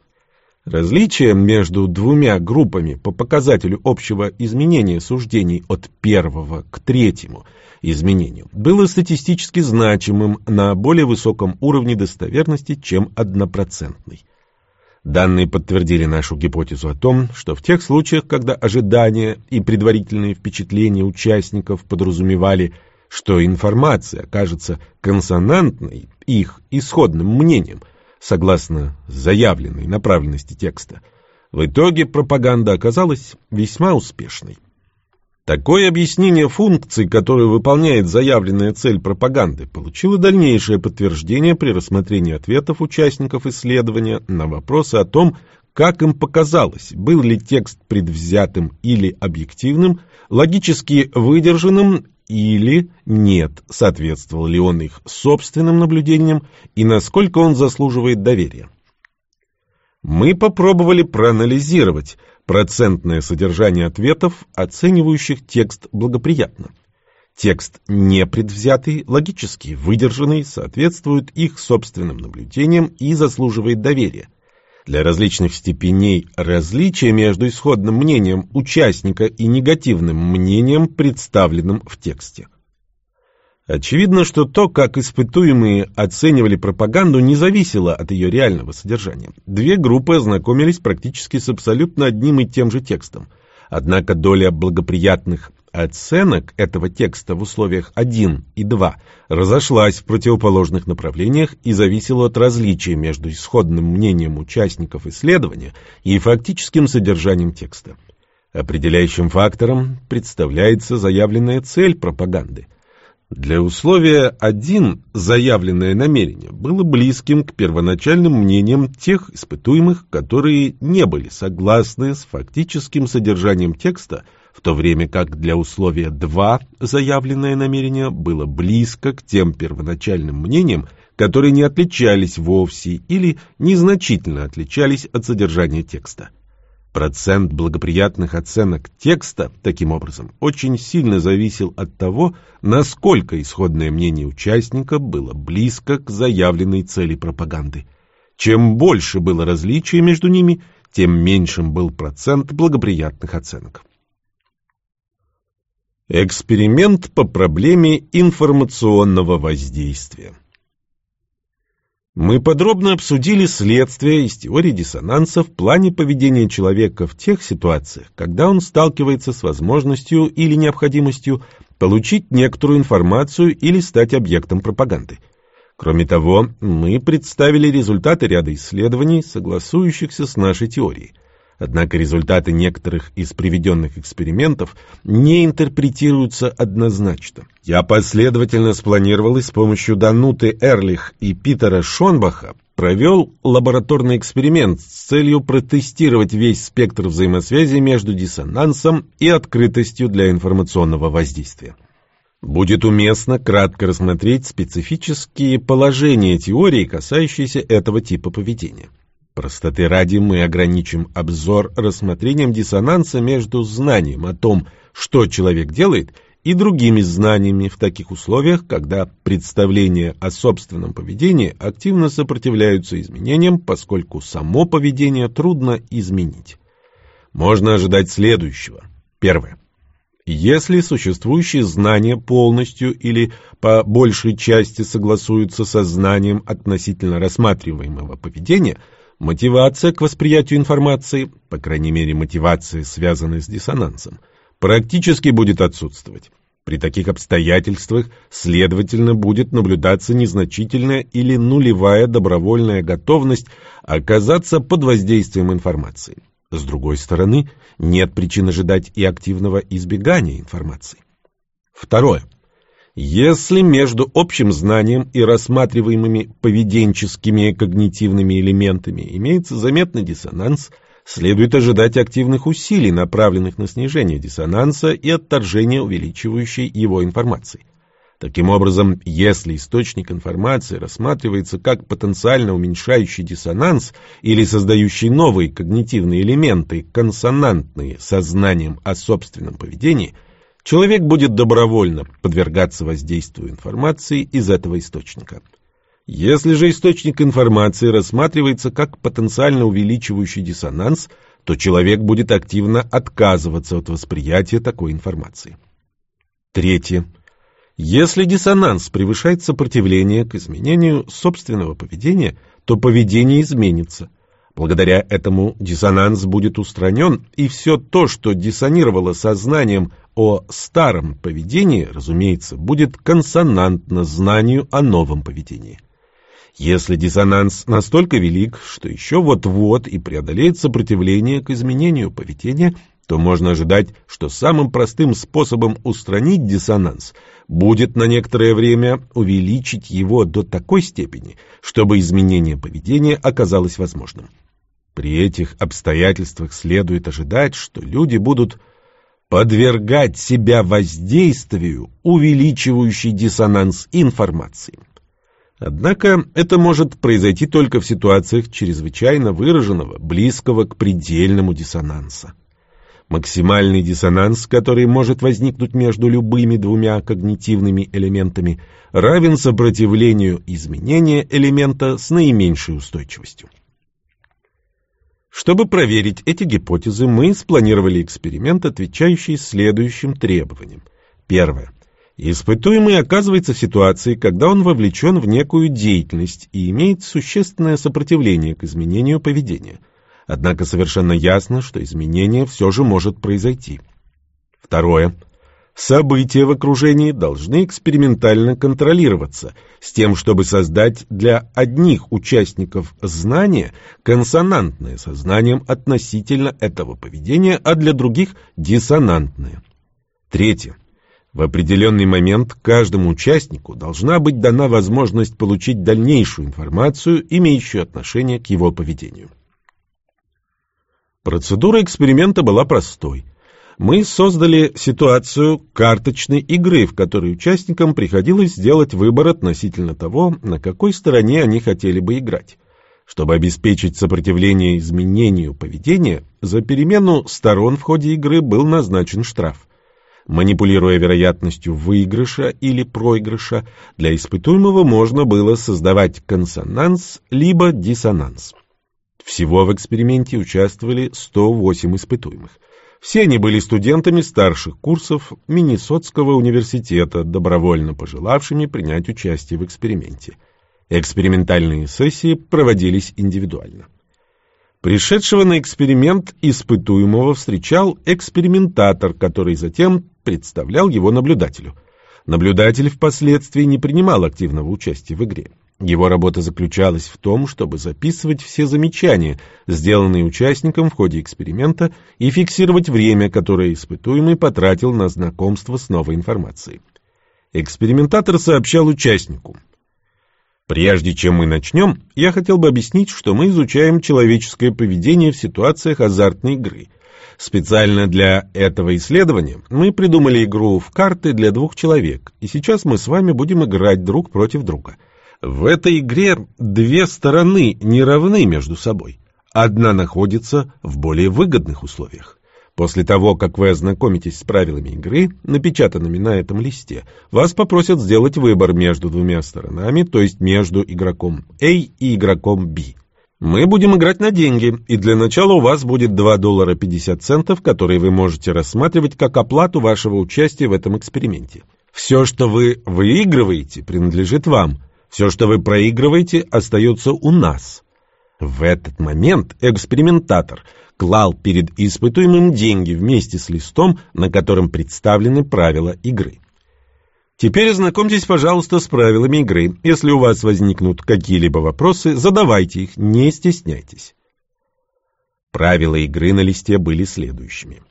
Различие между двумя группами по показателю общего изменения суждений от первого к третьему изменению было статистически значимым на более высоком уровне достоверности, чем однопроцентный. Данные подтвердили нашу гипотезу о том, что в тех случаях, когда ожидания и предварительные впечатления участников подразумевали, что информация окажется консонантной их исходным мнением, согласно заявленной направленности текста. В итоге пропаганда оказалась весьма успешной. Такое объяснение функций, которую выполняет заявленная цель пропаганды, получило дальнейшее подтверждение при рассмотрении ответов участников исследования на вопросы о том, как им показалось, был ли текст предвзятым или объективным, логически выдержанным или нет, соответствовал ли он их собственным наблюдениям и насколько он заслуживает доверия. Мы попробовали проанализировать процентное содержание ответов, оценивающих текст благоприятно. Текст непредвзятый, логически выдержанный, соответствует их собственным наблюдениям и заслуживает доверия – для различных степеней различия между исходным мнением участника и негативным мнением, представленным в тексте. Очевидно, что то, как испытуемые оценивали пропаганду, не зависело от ее реального содержания. Две группы ознакомились практически с абсолютно одним и тем же текстом. Однако доля благоприятных Оценок этого текста в условиях 1 и 2 разошлась в противоположных направлениях и зависела от различия между исходным мнением участников исследования и фактическим содержанием текста. Определяющим фактором представляется заявленная цель пропаганды. Для условия 1 заявленное намерение было близким к первоначальным мнениям тех испытуемых, которые не были согласны с фактическим содержанием текста – в то время как для условия 2 заявленное намерение было близко к тем первоначальным мнениям, которые не отличались вовсе или незначительно отличались от содержания текста. Процент благоприятных оценок текста, таким образом, очень сильно зависел от того, насколько исходное мнение участника было близко к заявленной цели пропаганды. Чем больше было различий между ними, тем меньшим был процент благоприятных оценок. Эксперимент по проблеме информационного воздействия. Мы подробно обсудили следствия из теории диссонанса в плане поведения человека в тех ситуациях, когда он сталкивается с возможностью или необходимостью получить некоторую информацию или стать объектом пропаганды. Кроме того, мы представили результаты ряда исследований, согласующихся с нашей теорией. Однако результаты некоторых из приведенных экспериментов не интерпретируются однозначно. Я последовательно спланировал и с помощью Дануты Эрлих и Питера Шонбаха провел лабораторный эксперимент с целью протестировать весь спектр взаимосвязи между диссонансом и открытостью для информационного воздействия. Будет уместно кратко рассмотреть специфические положения теории, касающиеся этого типа поведения. Простоты ради мы ограничим обзор рассмотрением диссонанса между знанием о том, что человек делает, и другими знаниями в таких условиях, когда представления о собственном поведении активно сопротивляются изменениям, поскольку само поведение трудно изменить. Можно ожидать следующего. Первое. Если существующие знания полностью или по большей части согласуются со знанием относительно рассматриваемого поведения – Мотивация к восприятию информации, по крайней мере мотивация, связанная с диссонансом, практически будет отсутствовать. При таких обстоятельствах, следовательно, будет наблюдаться незначительная или нулевая добровольная готовность оказаться под воздействием информации. С другой стороны, нет причин ожидать и активного избегания информации. Второе. Если между общим знанием и рассматриваемыми поведенческими когнитивными элементами имеется заметный диссонанс, следует ожидать активных усилий, направленных на снижение диссонанса и отторжение увеличивающей его информации. Таким образом, если источник информации рассматривается как потенциально уменьшающий диссонанс или создающий новые когнитивные элементы, консонантные со знанием о собственном поведении – Человек будет добровольно подвергаться воздействию информации из этого источника. Если же источник информации рассматривается как потенциально увеличивающий диссонанс, то человек будет активно отказываться от восприятия такой информации. Третье. Если диссонанс превышает сопротивление к изменению собственного поведения, то поведение изменится. Благодаря этому диссонанс будет устранен, и все то, что диссонировало сознанием о старом поведении, разумеется, будет консонантно знанию о новом поведении. Если диссонанс настолько велик, что еще вот-вот и преодолеет сопротивление к изменению поведения, то можно ожидать, что самым простым способом устранить диссонанс будет на некоторое время увеличить его до такой степени, чтобы изменение поведения оказалось возможным. При этих обстоятельствах следует ожидать, что люди будут подвергать себя воздействию, увеличивающей диссонанс информации. Однако это может произойти только в ситуациях чрезвычайно выраженного, близкого к предельному диссонанса. Максимальный диссонанс, который может возникнуть между любыми двумя когнитивными элементами, равен сопротивлению изменения элемента с наименьшей устойчивостью. Чтобы проверить эти гипотезы, мы спланировали эксперимент, отвечающий следующим требованиям. Первое. Испытуемый оказывается в ситуации, когда он вовлечен в некую деятельность и имеет существенное сопротивление к изменению поведения. Однако совершенно ясно, что изменение все же может произойти. Второе. События в окружении должны экспериментально контролироваться, с тем, чтобы создать для одних участников знания консонантное со знанием относительно этого поведения, а для других – диссонантное. Третье. В определенный момент каждому участнику должна быть дана возможность получить дальнейшую информацию, имеющую отношение к его поведению. Процедура эксперимента была простой. Мы создали ситуацию карточной игры, в которой участникам приходилось сделать выбор относительно того, на какой стороне они хотели бы играть. Чтобы обеспечить сопротивление изменению поведения, за перемену сторон в ходе игры был назначен штраф. Манипулируя вероятностью выигрыша или проигрыша, для испытуемого можно было создавать консонанс либо диссонанс. Всего в эксперименте участвовали 108 испытуемых. Все они были студентами старших курсов Миннесотского университета, добровольно пожелавшими принять участие в эксперименте. Экспериментальные сессии проводились индивидуально. Пришедшего на эксперимент испытуемого встречал экспериментатор, который затем представлял его наблюдателю. Наблюдатель впоследствии не принимал активного участия в игре. Его работа заключалась в том, чтобы записывать все замечания, сделанные участником в ходе эксперимента, и фиксировать время, которое испытуемый потратил на знакомство с новой информацией. Экспериментатор сообщал участнику – Прежде чем мы начнем, я хотел бы объяснить, что мы изучаем человеческое поведение в ситуациях азартной игры. Специально для этого исследования мы придумали игру в карты для двух человек, и сейчас мы с вами будем играть друг против друга. В этой игре две стороны не равны между собой. Одна находится в более выгодных условиях. После того, как вы ознакомитесь с правилами игры, напечатанными на этом листе, вас попросят сделать выбор между двумя сторонами, то есть между игроком A и игроком B. Мы будем играть на деньги, и для начала у вас будет 2 доллара 50 центов, которые вы можете рассматривать как оплату вашего участия в этом эксперименте. Все, что вы выигрываете, принадлежит вам. Все, что вы проигрываете, остается у нас. В этот момент экспериментатор клал перед испытуемым деньги вместе с листом, на котором представлены правила игры. Теперь ознакомьтесь, пожалуйста, с правилами игры. Если у вас возникнут какие-либо вопросы, задавайте их, не стесняйтесь. Правила игры на листе были следующими.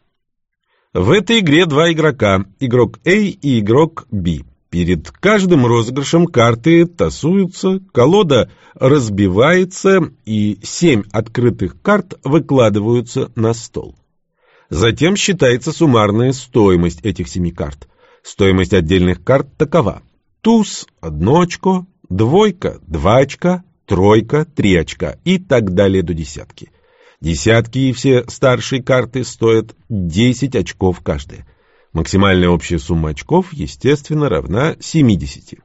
В этой игре два игрока, игрок A и игрок B. Перед каждым розыгрышем карты тасуются, колода разбивается и семь открытых карт выкладываются на стол. Затем считается суммарная стоимость этих семи карт. Стоимость отдельных карт такова. Туз – одно очко, двойка – два очка, тройка – три очка и так далее до десятки. Десятки и все старшие карты стоят 10 очков каждая. Максимальная общая сумма очков, естественно, равна 70.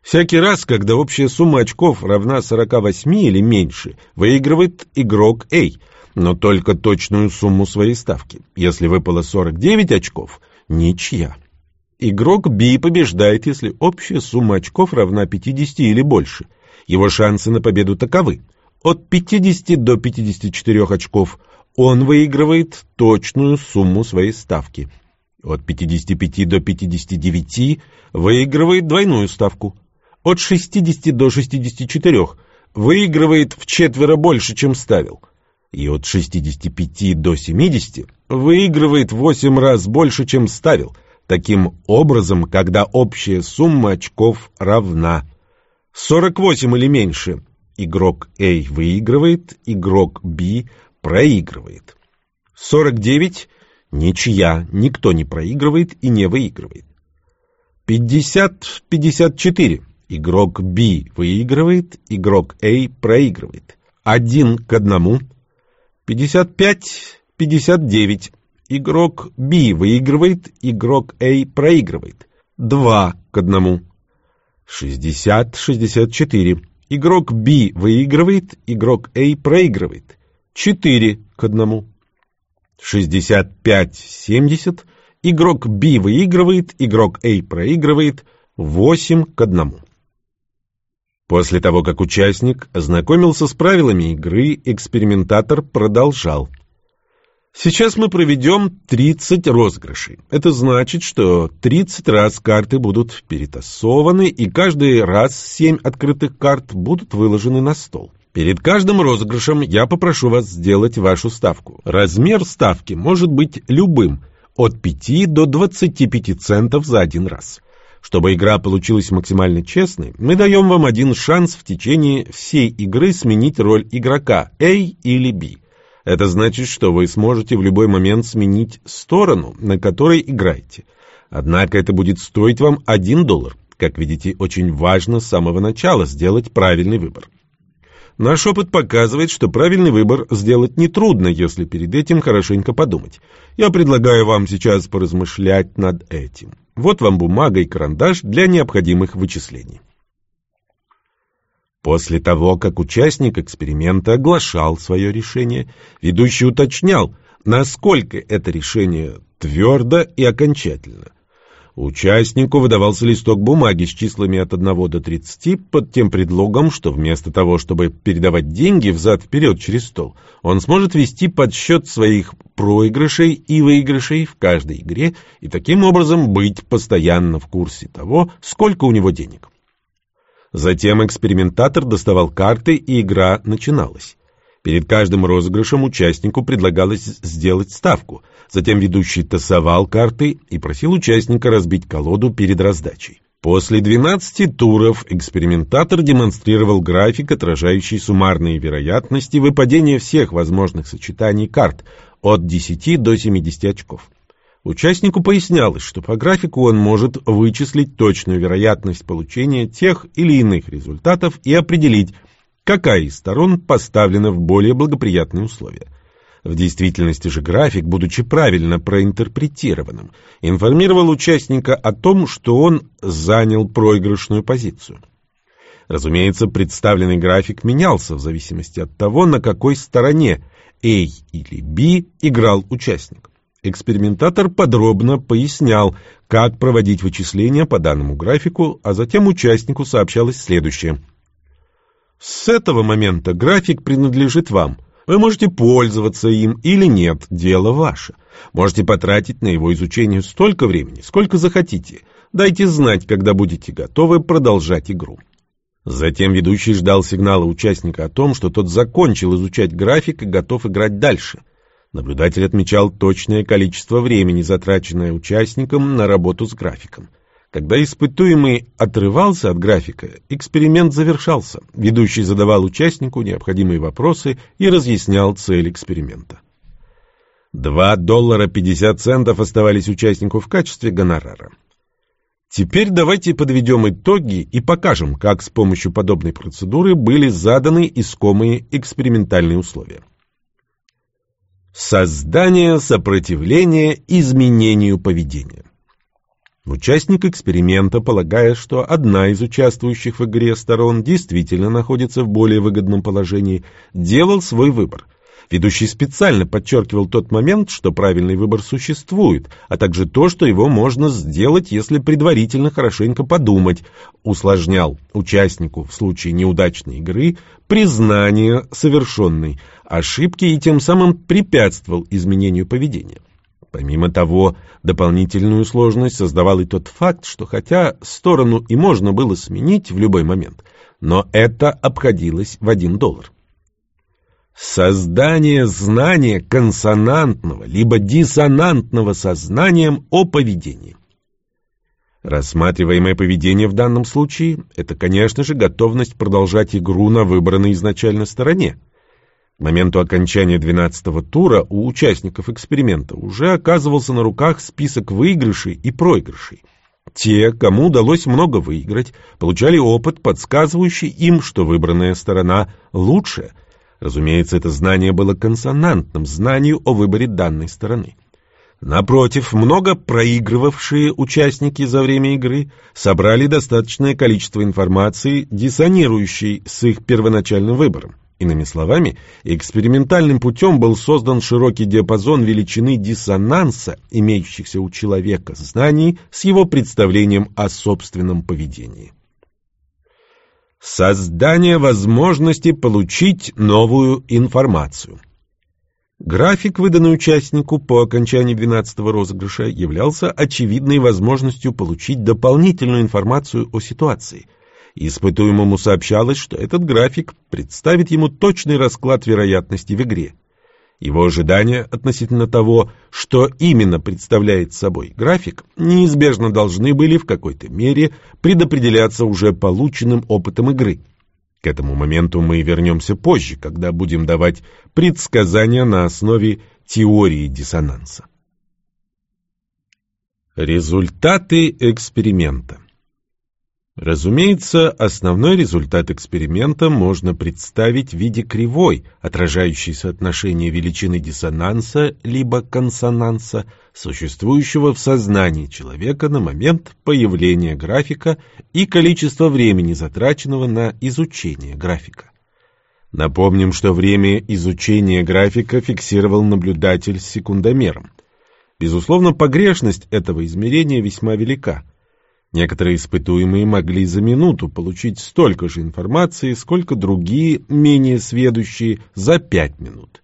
Всякий раз, когда общая сумма очков равна 48 или меньше, выигрывает игрок A, но только точную сумму своей ставки. Если выпало 49 очков, ничья. Игрок B побеждает, если общая сумма очков равна 50 или больше. Его шансы на победу таковы. От 50 до 54 очков он выигрывает точную сумму своей ставки. От 55 до 59 выигрывает двойную ставку. От 60 до 64 выигрывает в четверо больше, чем ставил. И от 65 до 70 выигрывает в 8 раз больше, чем ставил – Таким образом, когда общая сумма очков равна 48 или меньше, игрок A выигрывает, игрок B проигрывает. 49 – ничья, никто не проигрывает и не выигрывает. 50-54 – игрок B выигрывает, игрок A проигрывает. Один к одному. 55-59 Игрок B выигрывает, игрок A проигрывает. 2 к 1. 60-64. Игрок B выигрывает, игрок A проигрывает. 4 к 1. 65-70. Игрок B выигрывает, игрок A проигрывает. 8 к 1. После того, как участник ознакомился с правилами игры, экспериментатор продолжал. Сейчас мы проведем 30 розыгрышей. Это значит, что 30 раз карты будут перетасованы, и каждый раз 7 открытых карт будут выложены на стол. Перед каждым розыгрышем я попрошу вас сделать вашу ставку. Размер ставки может быть любым, от 5 до 25 центов за один раз. Чтобы игра получилась максимально честной, мы даем вам один шанс в течение всей игры сменить роль игрока A или B. Это значит, что вы сможете в любой момент сменить сторону, на которой играете. Однако это будет стоить вам 1 доллар. Как видите, очень важно с самого начала сделать правильный выбор. Наш опыт показывает, что правильный выбор сделать нетрудно, если перед этим хорошенько подумать. Я предлагаю вам сейчас поразмышлять над этим. Вот вам бумага и карандаш для необходимых вычислений. После того, как участник эксперимента оглашал свое решение, ведущий уточнял, насколько это решение твердо и окончательно. Участнику выдавался листок бумаги с числами от 1 до 30 под тем предлогом, что вместо того, чтобы передавать деньги взад-вперед через стол, он сможет вести подсчет своих проигрышей и выигрышей в каждой игре и таким образом быть постоянно в курсе того, сколько у него денег. Затем экспериментатор доставал карты, и игра начиналась. Перед каждым розыгрышем участнику предлагалось сделать ставку. Затем ведущий тасовал карты и просил участника разбить колоду перед раздачей. После 12 туров экспериментатор демонстрировал график, отражающий суммарные вероятности выпадения всех возможных сочетаний карт от 10 до 70 очков. Участнику пояснялось, что по графику он может вычислить точную вероятность получения тех или иных результатов и определить, какая из сторон поставлена в более благоприятные условия. В действительности же график, будучи правильно проинтерпретированным, информировал участника о том, что он занял проигрышную позицию. Разумеется, представленный график менялся в зависимости от того, на какой стороне A или B играл участник. Экспериментатор подробно пояснял, как проводить вычисления по данному графику, а затем участнику сообщалось следующее. С этого момента график принадлежит вам. Вы можете пользоваться им или нет, дело ваше. Можете потратить на его изучение столько времени, сколько захотите. Дайте знать, когда будете готовы продолжать игру. Затем ведущий ждал сигнала участника о том, что тот закончил изучать график и готов играть дальше. Наблюдатель отмечал точное количество времени, затраченное участником на работу с графиком. Когда испытуемый отрывался от графика, эксперимент завершался. Ведущий задавал участнику необходимые вопросы и разъяснял цель эксперимента. Два доллара пятьдесят центов оставались участнику в качестве гонорара. Теперь давайте подведем итоги и покажем, как с помощью подобной процедуры были заданы искомые экспериментальные условия. Создание сопротивления изменению поведения. Участник эксперимента, полагая, что одна из участвующих в игре сторон действительно находится в более выгодном положении, делал свой выбор. Ведущий специально подчеркивал тот момент, что правильный выбор существует, а также то, что его можно сделать, если предварительно хорошенько подумать, усложнял участнику в случае неудачной игры признание совершенной ошибки и тем самым препятствовал изменению поведения. Помимо того, дополнительную сложность создавал и тот факт, что хотя сторону и можно было сменить в любой момент, но это обходилось в один доллар. Создание знания консонантного либо диссонантного сознанием о поведении. Рассматриваемое поведение в данном случае – это, конечно же, готовность продолжать игру на выбранной изначально стороне. К моменту окончания 12-го тура у участников эксперимента уже оказывался на руках список выигрышей и проигрышей. Те, кому удалось много выиграть, получали опыт, подсказывающий им, что выбранная сторона лучшая – Разумеется, это знание было консонантным знанию о выборе данной стороны. Напротив, много проигрывавшие участники за время игры собрали достаточное количество информации, диссонирующей с их первоначальным выбором. Иными словами, экспериментальным путем был создан широкий диапазон величины диссонанса, имеющихся у человека знаний, с его представлением о собственном поведении. Создание возможности получить новую информацию. График, выданный участнику по окончании 12-го розыгрыша, являлся очевидной возможностью получить дополнительную информацию о ситуации. Испытуемому сообщалось, что этот график представит ему точный расклад вероятности в игре. Его ожидания относительно того, что именно представляет собой график, неизбежно должны были в какой-то мере предопределяться уже полученным опытом игры. К этому моменту мы вернемся позже, когда будем давать предсказания на основе теории диссонанса. Результаты эксперимента Разумеется, основной результат эксперимента можно представить в виде кривой, отражающей соотношение величины диссонанса либо консонанса, существующего в сознании человека на момент появления графика и количество времени, затраченного на изучение графика. Напомним, что время изучения графика фиксировал наблюдатель с секундомером. Безусловно, погрешность этого измерения весьма велика – Некоторые испытуемые могли за минуту получить столько же информации, сколько другие, менее сведущие, за пять минут.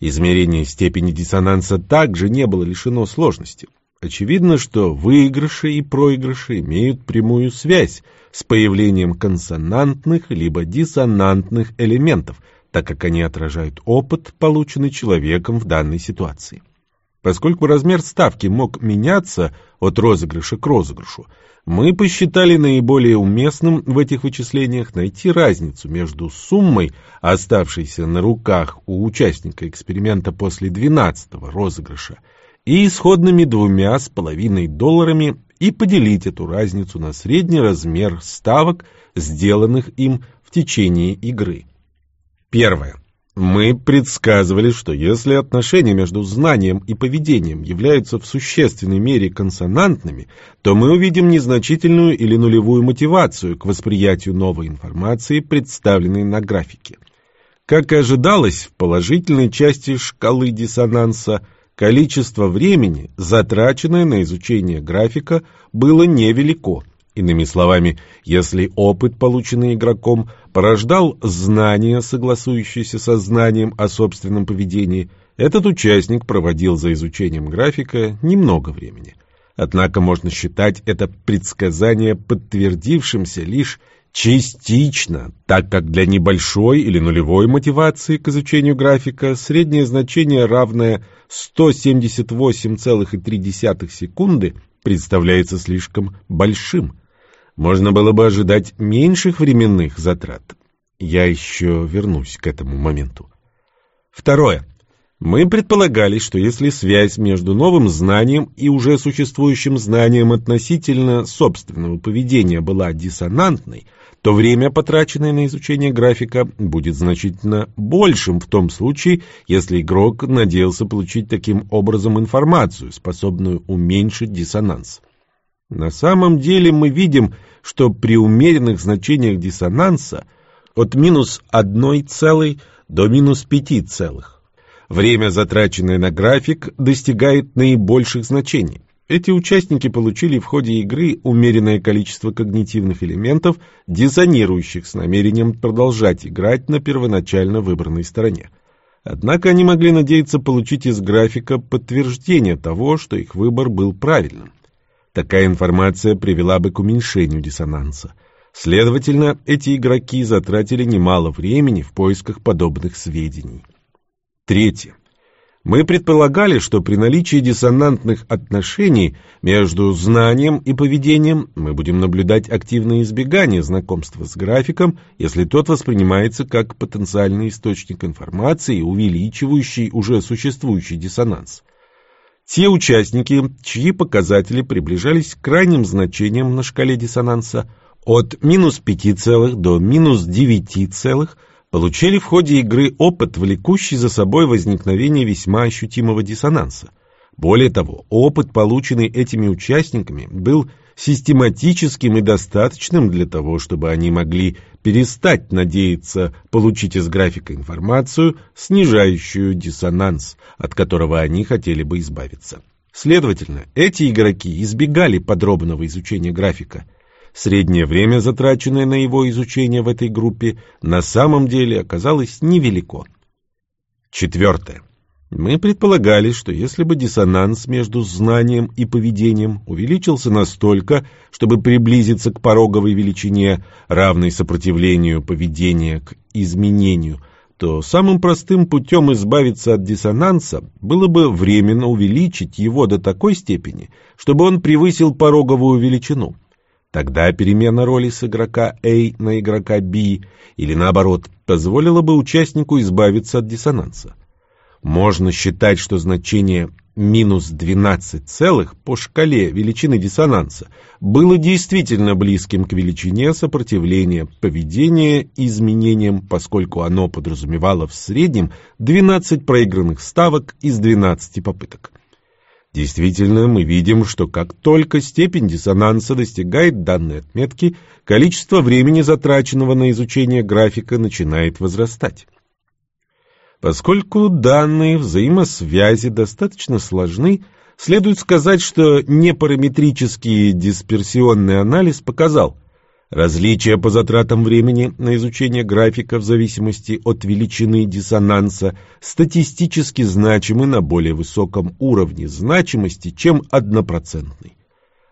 Измерение степени диссонанса также не было лишено сложности. Очевидно, что выигрыши и проигрыши имеют прямую связь с появлением консонантных либо диссонантных элементов, так как они отражают опыт, полученный человеком в данной ситуации. Поскольку размер ставки мог меняться от розыгрыша к розыгрышу, мы посчитали наиболее уместным в этих вычислениях найти разницу между суммой, оставшейся на руках у участника эксперимента после 12-го розыгрыша, и исходными двумя с половиной долларами и поделить эту разницу на средний размер ставок, сделанных им в течение игры. Первое. Мы предсказывали, что если отношения между знанием и поведением являются в существенной мере консонантными, то мы увидим незначительную или нулевую мотивацию к восприятию новой информации, представленной на графике. Как и ожидалось, в положительной части шкалы диссонанса количество времени, затраченное на изучение графика, было невелико – Иными словами, если опыт, полученный игроком, порождал знания, согласующиеся со знанием о собственном поведении, этот участник проводил за изучением графика немного времени. Однако можно считать это предсказание подтвердившимся лишь частично, так как для небольшой или нулевой мотивации к изучению графика среднее значение, равное 178,3 секунды, представляется слишком большим. Можно было бы ожидать меньших временных затрат. Я еще вернусь к этому моменту. Второе. Мы предполагали, что если связь между новым знанием и уже существующим знанием относительно собственного поведения была диссонантной, то время, потраченное на изучение графика, будет значительно большим в том случае, если игрок надеялся получить таким образом информацию, способную уменьшить диссонанс. На самом деле мы видим, что при умеренных значениях диссонанса от минус 1 целой до минус 5 целых время, затраченное на график, достигает наибольших значений. Эти участники получили в ходе игры умеренное количество когнитивных элементов, диссонирующих с намерением продолжать играть на первоначально выбранной стороне. Однако они могли надеяться получить из графика подтверждение того, что их выбор был правильным. Такая информация привела бы к уменьшению диссонанса. Следовательно, эти игроки затратили немало времени в поисках подобных сведений. Третье. Мы предполагали, что при наличии диссонантных отношений между знанием и поведением мы будем наблюдать активное избегание знакомства с графиком, если тот воспринимается как потенциальный источник информации, увеличивающий уже существующий диссонанс. Те участники, чьи показатели приближались к крайним значениям на шкале диссонанса от минус 5 целых до минус 9 целых, получили в ходе игры опыт, влекущий за собой возникновение весьма ощутимого диссонанса. Более того, опыт, полученный этими участниками, был систематическим и достаточным для того, чтобы они могли перестать надеяться получить из графика информацию, снижающую диссонанс, от которого они хотели бы избавиться. Следовательно, эти игроки избегали подробного изучения графика – Среднее время, затраченное на его изучение в этой группе, на самом деле оказалось невелико. Четвертое. Мы предполагали, что если бы диссонанс между знанием и поведением увеличился настолько, чтобы приблизиться к пороговой величине, равной сопротивлению поведения к изменению, то самым простым путем избавиться от диссонанса было бы временно увеличить его до такой степени, чтобы он превысил пороговую величину – Тогда перемена роли с игрока A на игрока B или наоборот позволила бы участнику избавиться от диссонанса. Можно считать, что значение минус 12 целых по шкале величины диссонанса было действительно близким к величине сопротивления поведения изменениям, поскольку оно подразумевало в среднем 12 проигранных ставок из 12 попыток. Действительно, мы видим, что как только степень диссонанса достигает данной отметки, количество времени, затраченного на изучение графика, начинает возрастать. Поскольку данные взаимосвязи достаточно сложны, следует сказать, что непараметрический дисперсионный анализ показал – Различия по затратам времени на изучение графика в зависимости от величины диссонанса статистически значимы на более высоком уровне значимости, чем однопроцентный.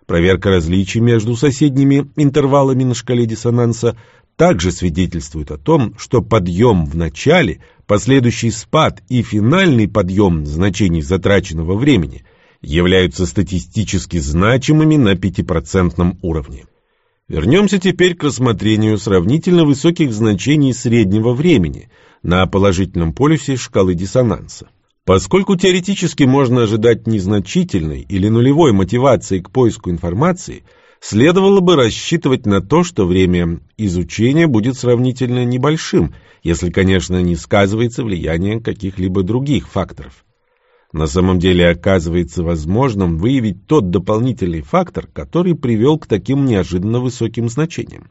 Проверка различий между соседними интервалами на шкале диссонанса также свидетельствует о том, что подъем в начале, последующий спад и финальный подъем значений затраченного времени являются статистически значимыми на 5% уровне. Вернемся теперь к рассмотрению сравнительно высоких значений среднего времени на положительном полюсе шкалы диссонанса. Поскольку теоретически можно ожидать незначительной или нулевой мотивации к поиску информации, следовало бы рассчитывать на то, что время изучения будет сравнительно небольшим, если, конечно, не сказывается влияние каких-либо других факторов. На самом деле оказывается возможным выявить тот дополнительный фактор, который привел к таким неожиданно высоким значениям.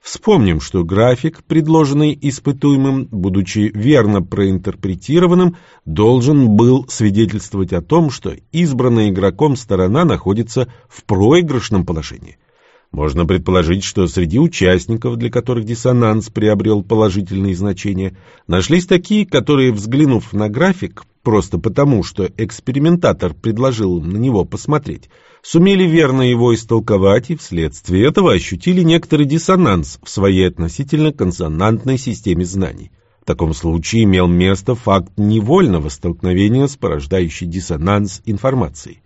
Вспомним, что график, предложенный испытуемым, будучи верно проинтерпретированным, должен был свидетельствовать о том, что избранная игроком сторона находится в проигрышном положении – можно предположить, что среди участников, для которых диссонанс приобрел положительные значения, нашлись такие, которые, взглянув на график, просто потому, что экспериментатор предложил на него посмотреть, сумели верно его истолковать и вследствие этого ощутили некоторый диссонанс в своей относительно консонантной системе знаний. В таком случае имел место факт невольного столкновения с порождающей диссонанс информацией.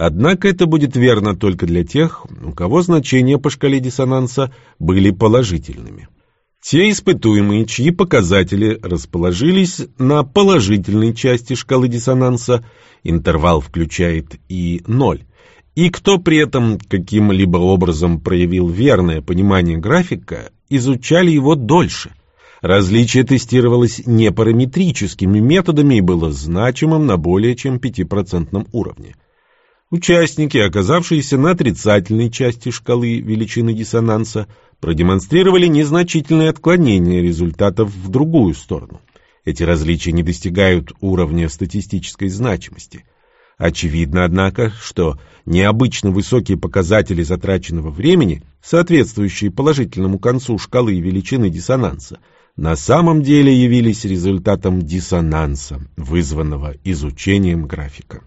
Однако это будет верно только для тех, у кого значения по шкале диссонанса были положительными. Те испытуемые, чьи показатели расположились на положительной части шкалы диссонанса, интервал включает и ноль, и кто при этом каким-либо образом проявил верное понимание графика, изучали его дольше. Различие тестировалось непараметрическими методами и было значимым на более чем 5% уровне. Участники, оказавшиеся на отрицательной части шкалы величины диссонанса, продемонстрировали незначительные отклонения результатов в другую сторону. Эти различия не достигают уровня статистической значимости. Очевидно, однако, что необычно высокие показатели затраченного времени, соответствующие положительному концу шкалы величины диссонанса, на самом деле явились результатом диссонанса, вызванного изучением графика.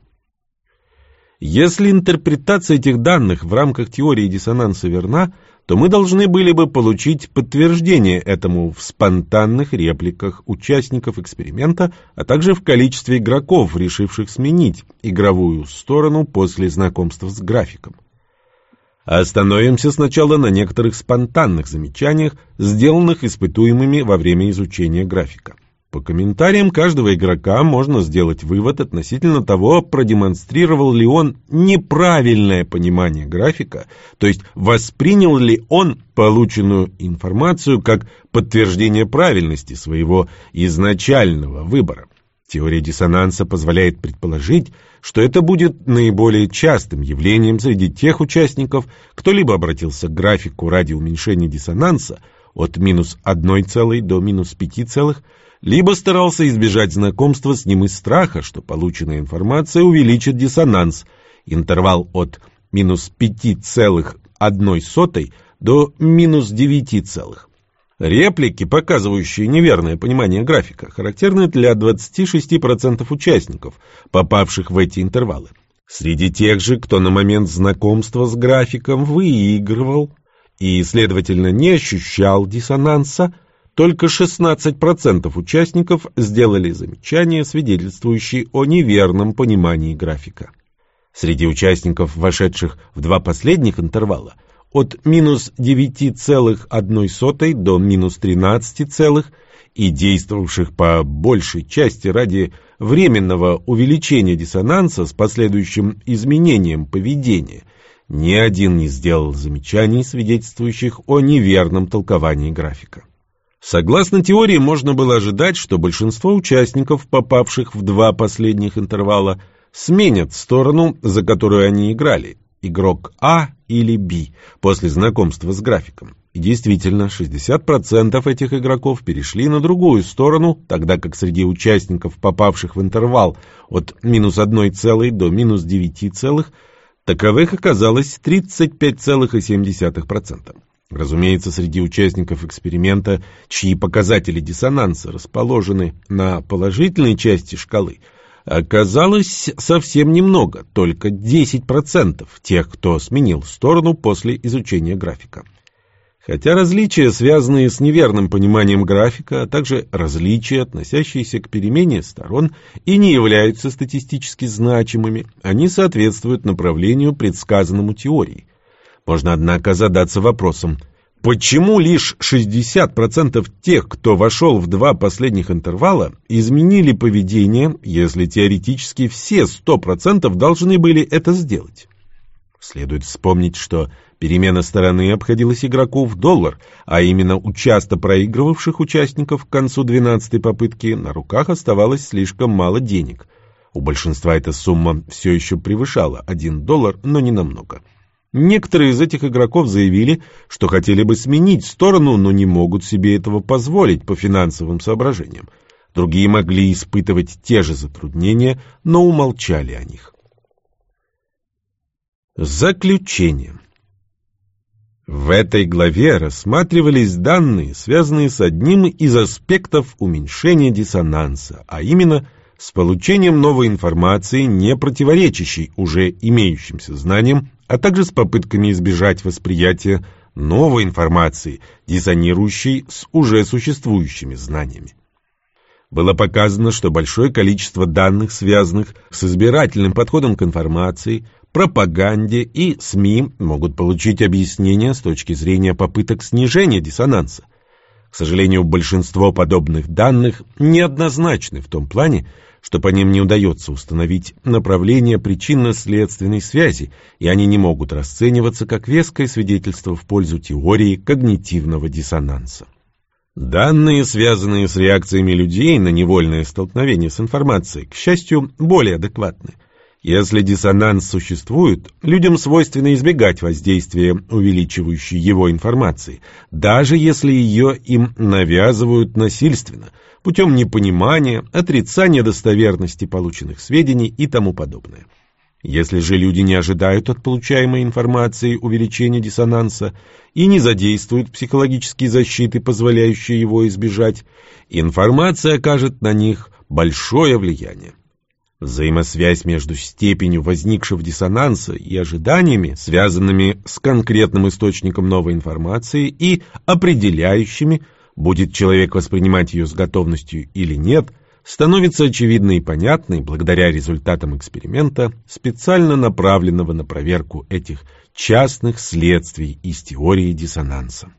Если интерпретация этих данных в рамках теории диссонанса верна, то мы должны были бы получить подтверждение этому в спонтанных репликах участников эксперимента, а также в количестве игроков, решивших сменить игровую сторону после знакомства с графиком. Остановимся сначала на некоторых спонтанных замечаниях, сделанных испытуемыми во время изучения графика. По комментариям каждого игрока можно сделать вывод относительно того, продемонстрировал ли он неправильное понимание графика, то есть воспринял ли он полученную информацию как подтверждение правильности своего изначального выбора. Теория диссонанса позволяет предположить, что это будет наиболее частым явлением среди тех участников, кто либо обратился к графику ради уменьшения диссонанса от минус 1 до минус 5 целых, либо старался избежать знакомства с ним из страха, что полученная информация увеличит диссонанс, интервал от минус 5,1 до минус 9 целых. Реплики, показывающие неверное понимание графика, характерны для 26% участников, попавших в эти интервалы. Среди тех же, кто на момент знакомства с графиком выигрывал и, следовательно, не ощущал диссонанса, только 16% участников сделали замечания, свидетельствующие о неверном понимании графика. Среди участников, вошедших в два последних интервала, от минус 9,1 до минус 13, и действовавших по большей части ради временного увеличения диссонанса с последующим изменением поведения, ни один не сделал замечаний, свидетельствующих о неверном толковании графика. Согласно теории, можно было ожидать, что большинство участников, попавших в два последних интервала, сменят сторону, за которую они играли, игрок А или Б, после знакомства с графиком. И действительно, 60% этих игроков перешли на другую сторону, тогда как среди участников, попавших в интервал от минус 1 целой до минус 9 целых, таковых оказалось 35,7%. Разумеется, среди участников эксперимента, чьи показатели диссонанса расположены на положительной части шкалы, оказалось совсем немного, только 10% тех, кто сменил сторону после изучения графика. Хотя различия, связанные с неверным пониманием графика, а также различия, относящиеся к перемене сторон, и не являются статистически значимыми, они соответствуют направлению, предсказанному теорией. Можно, однако, задаться вопросом, почему лишь 60% тех, кто вошел в два последних интервала, изменили поведение, если теоретически все 100% должны были это сделать? Следует вспомнить, что перемена стороны обходилась игроку в доллар, а именно у часто проигрывавших участников к концу 12-й попытки на руках оставалось слишком мало денег. У большинства эта сумма все еще превышала 1 доллар, но не намного. Некоторые из этих игроков заявили, что хотели бы сменить сторону, но не могут себе этого позволить по финансовым соображениям. Другие могли испытывать те же затруднения, но умолчали о них. Заключение. В этой главе рассматривались данные, связанные с одним из аспектов уменьшения диссонанса, а именно с получением новой информации, не противоречащей уже имеющимся знаниям а также с попытками избежать восприятия новой информации, диссонирующей с уже существующими знаниями. Было показано, что большое количество данных, связанных с избирательным подходом к информации, пропаганде и СМИ, могут получить объяснение с точки зрения попыток снижения диссонанса. К сожалению, большинство подобных данных неоднозначны в том плане, что по ним не удается установить направление причинно-следственной связи, и они не могут расцениваться как веское свидетельство в пользу теории когнитивного диссонанса. Данные, связанные с реакциями людей на невольное столкновение с информацией, к счастью, более адекватны. Если диссонанс существует, людям свойственно избегать воздействия увеличивающей его информации, даже если ее им навязывают насильственно, путем непонимания, отрицания достоверности полученных сведений и тому подобное. Если же люди не ожидают от получаемой информации увеличения диссонанса и не задействуют психологические защиты, позволяющие его избежать, информация окажет на них большое влияние. Взаимосвязь между степенью возникшего диссонанса и ожиданиями, связанными с конкретным источником новой информации и определяющими, будет человек воспринимать ее с готовностью или нет, становится очевидной и понятной благодаря результатам эксперимента, специально направленного на проверку этих частных следствий из теории диссонанса.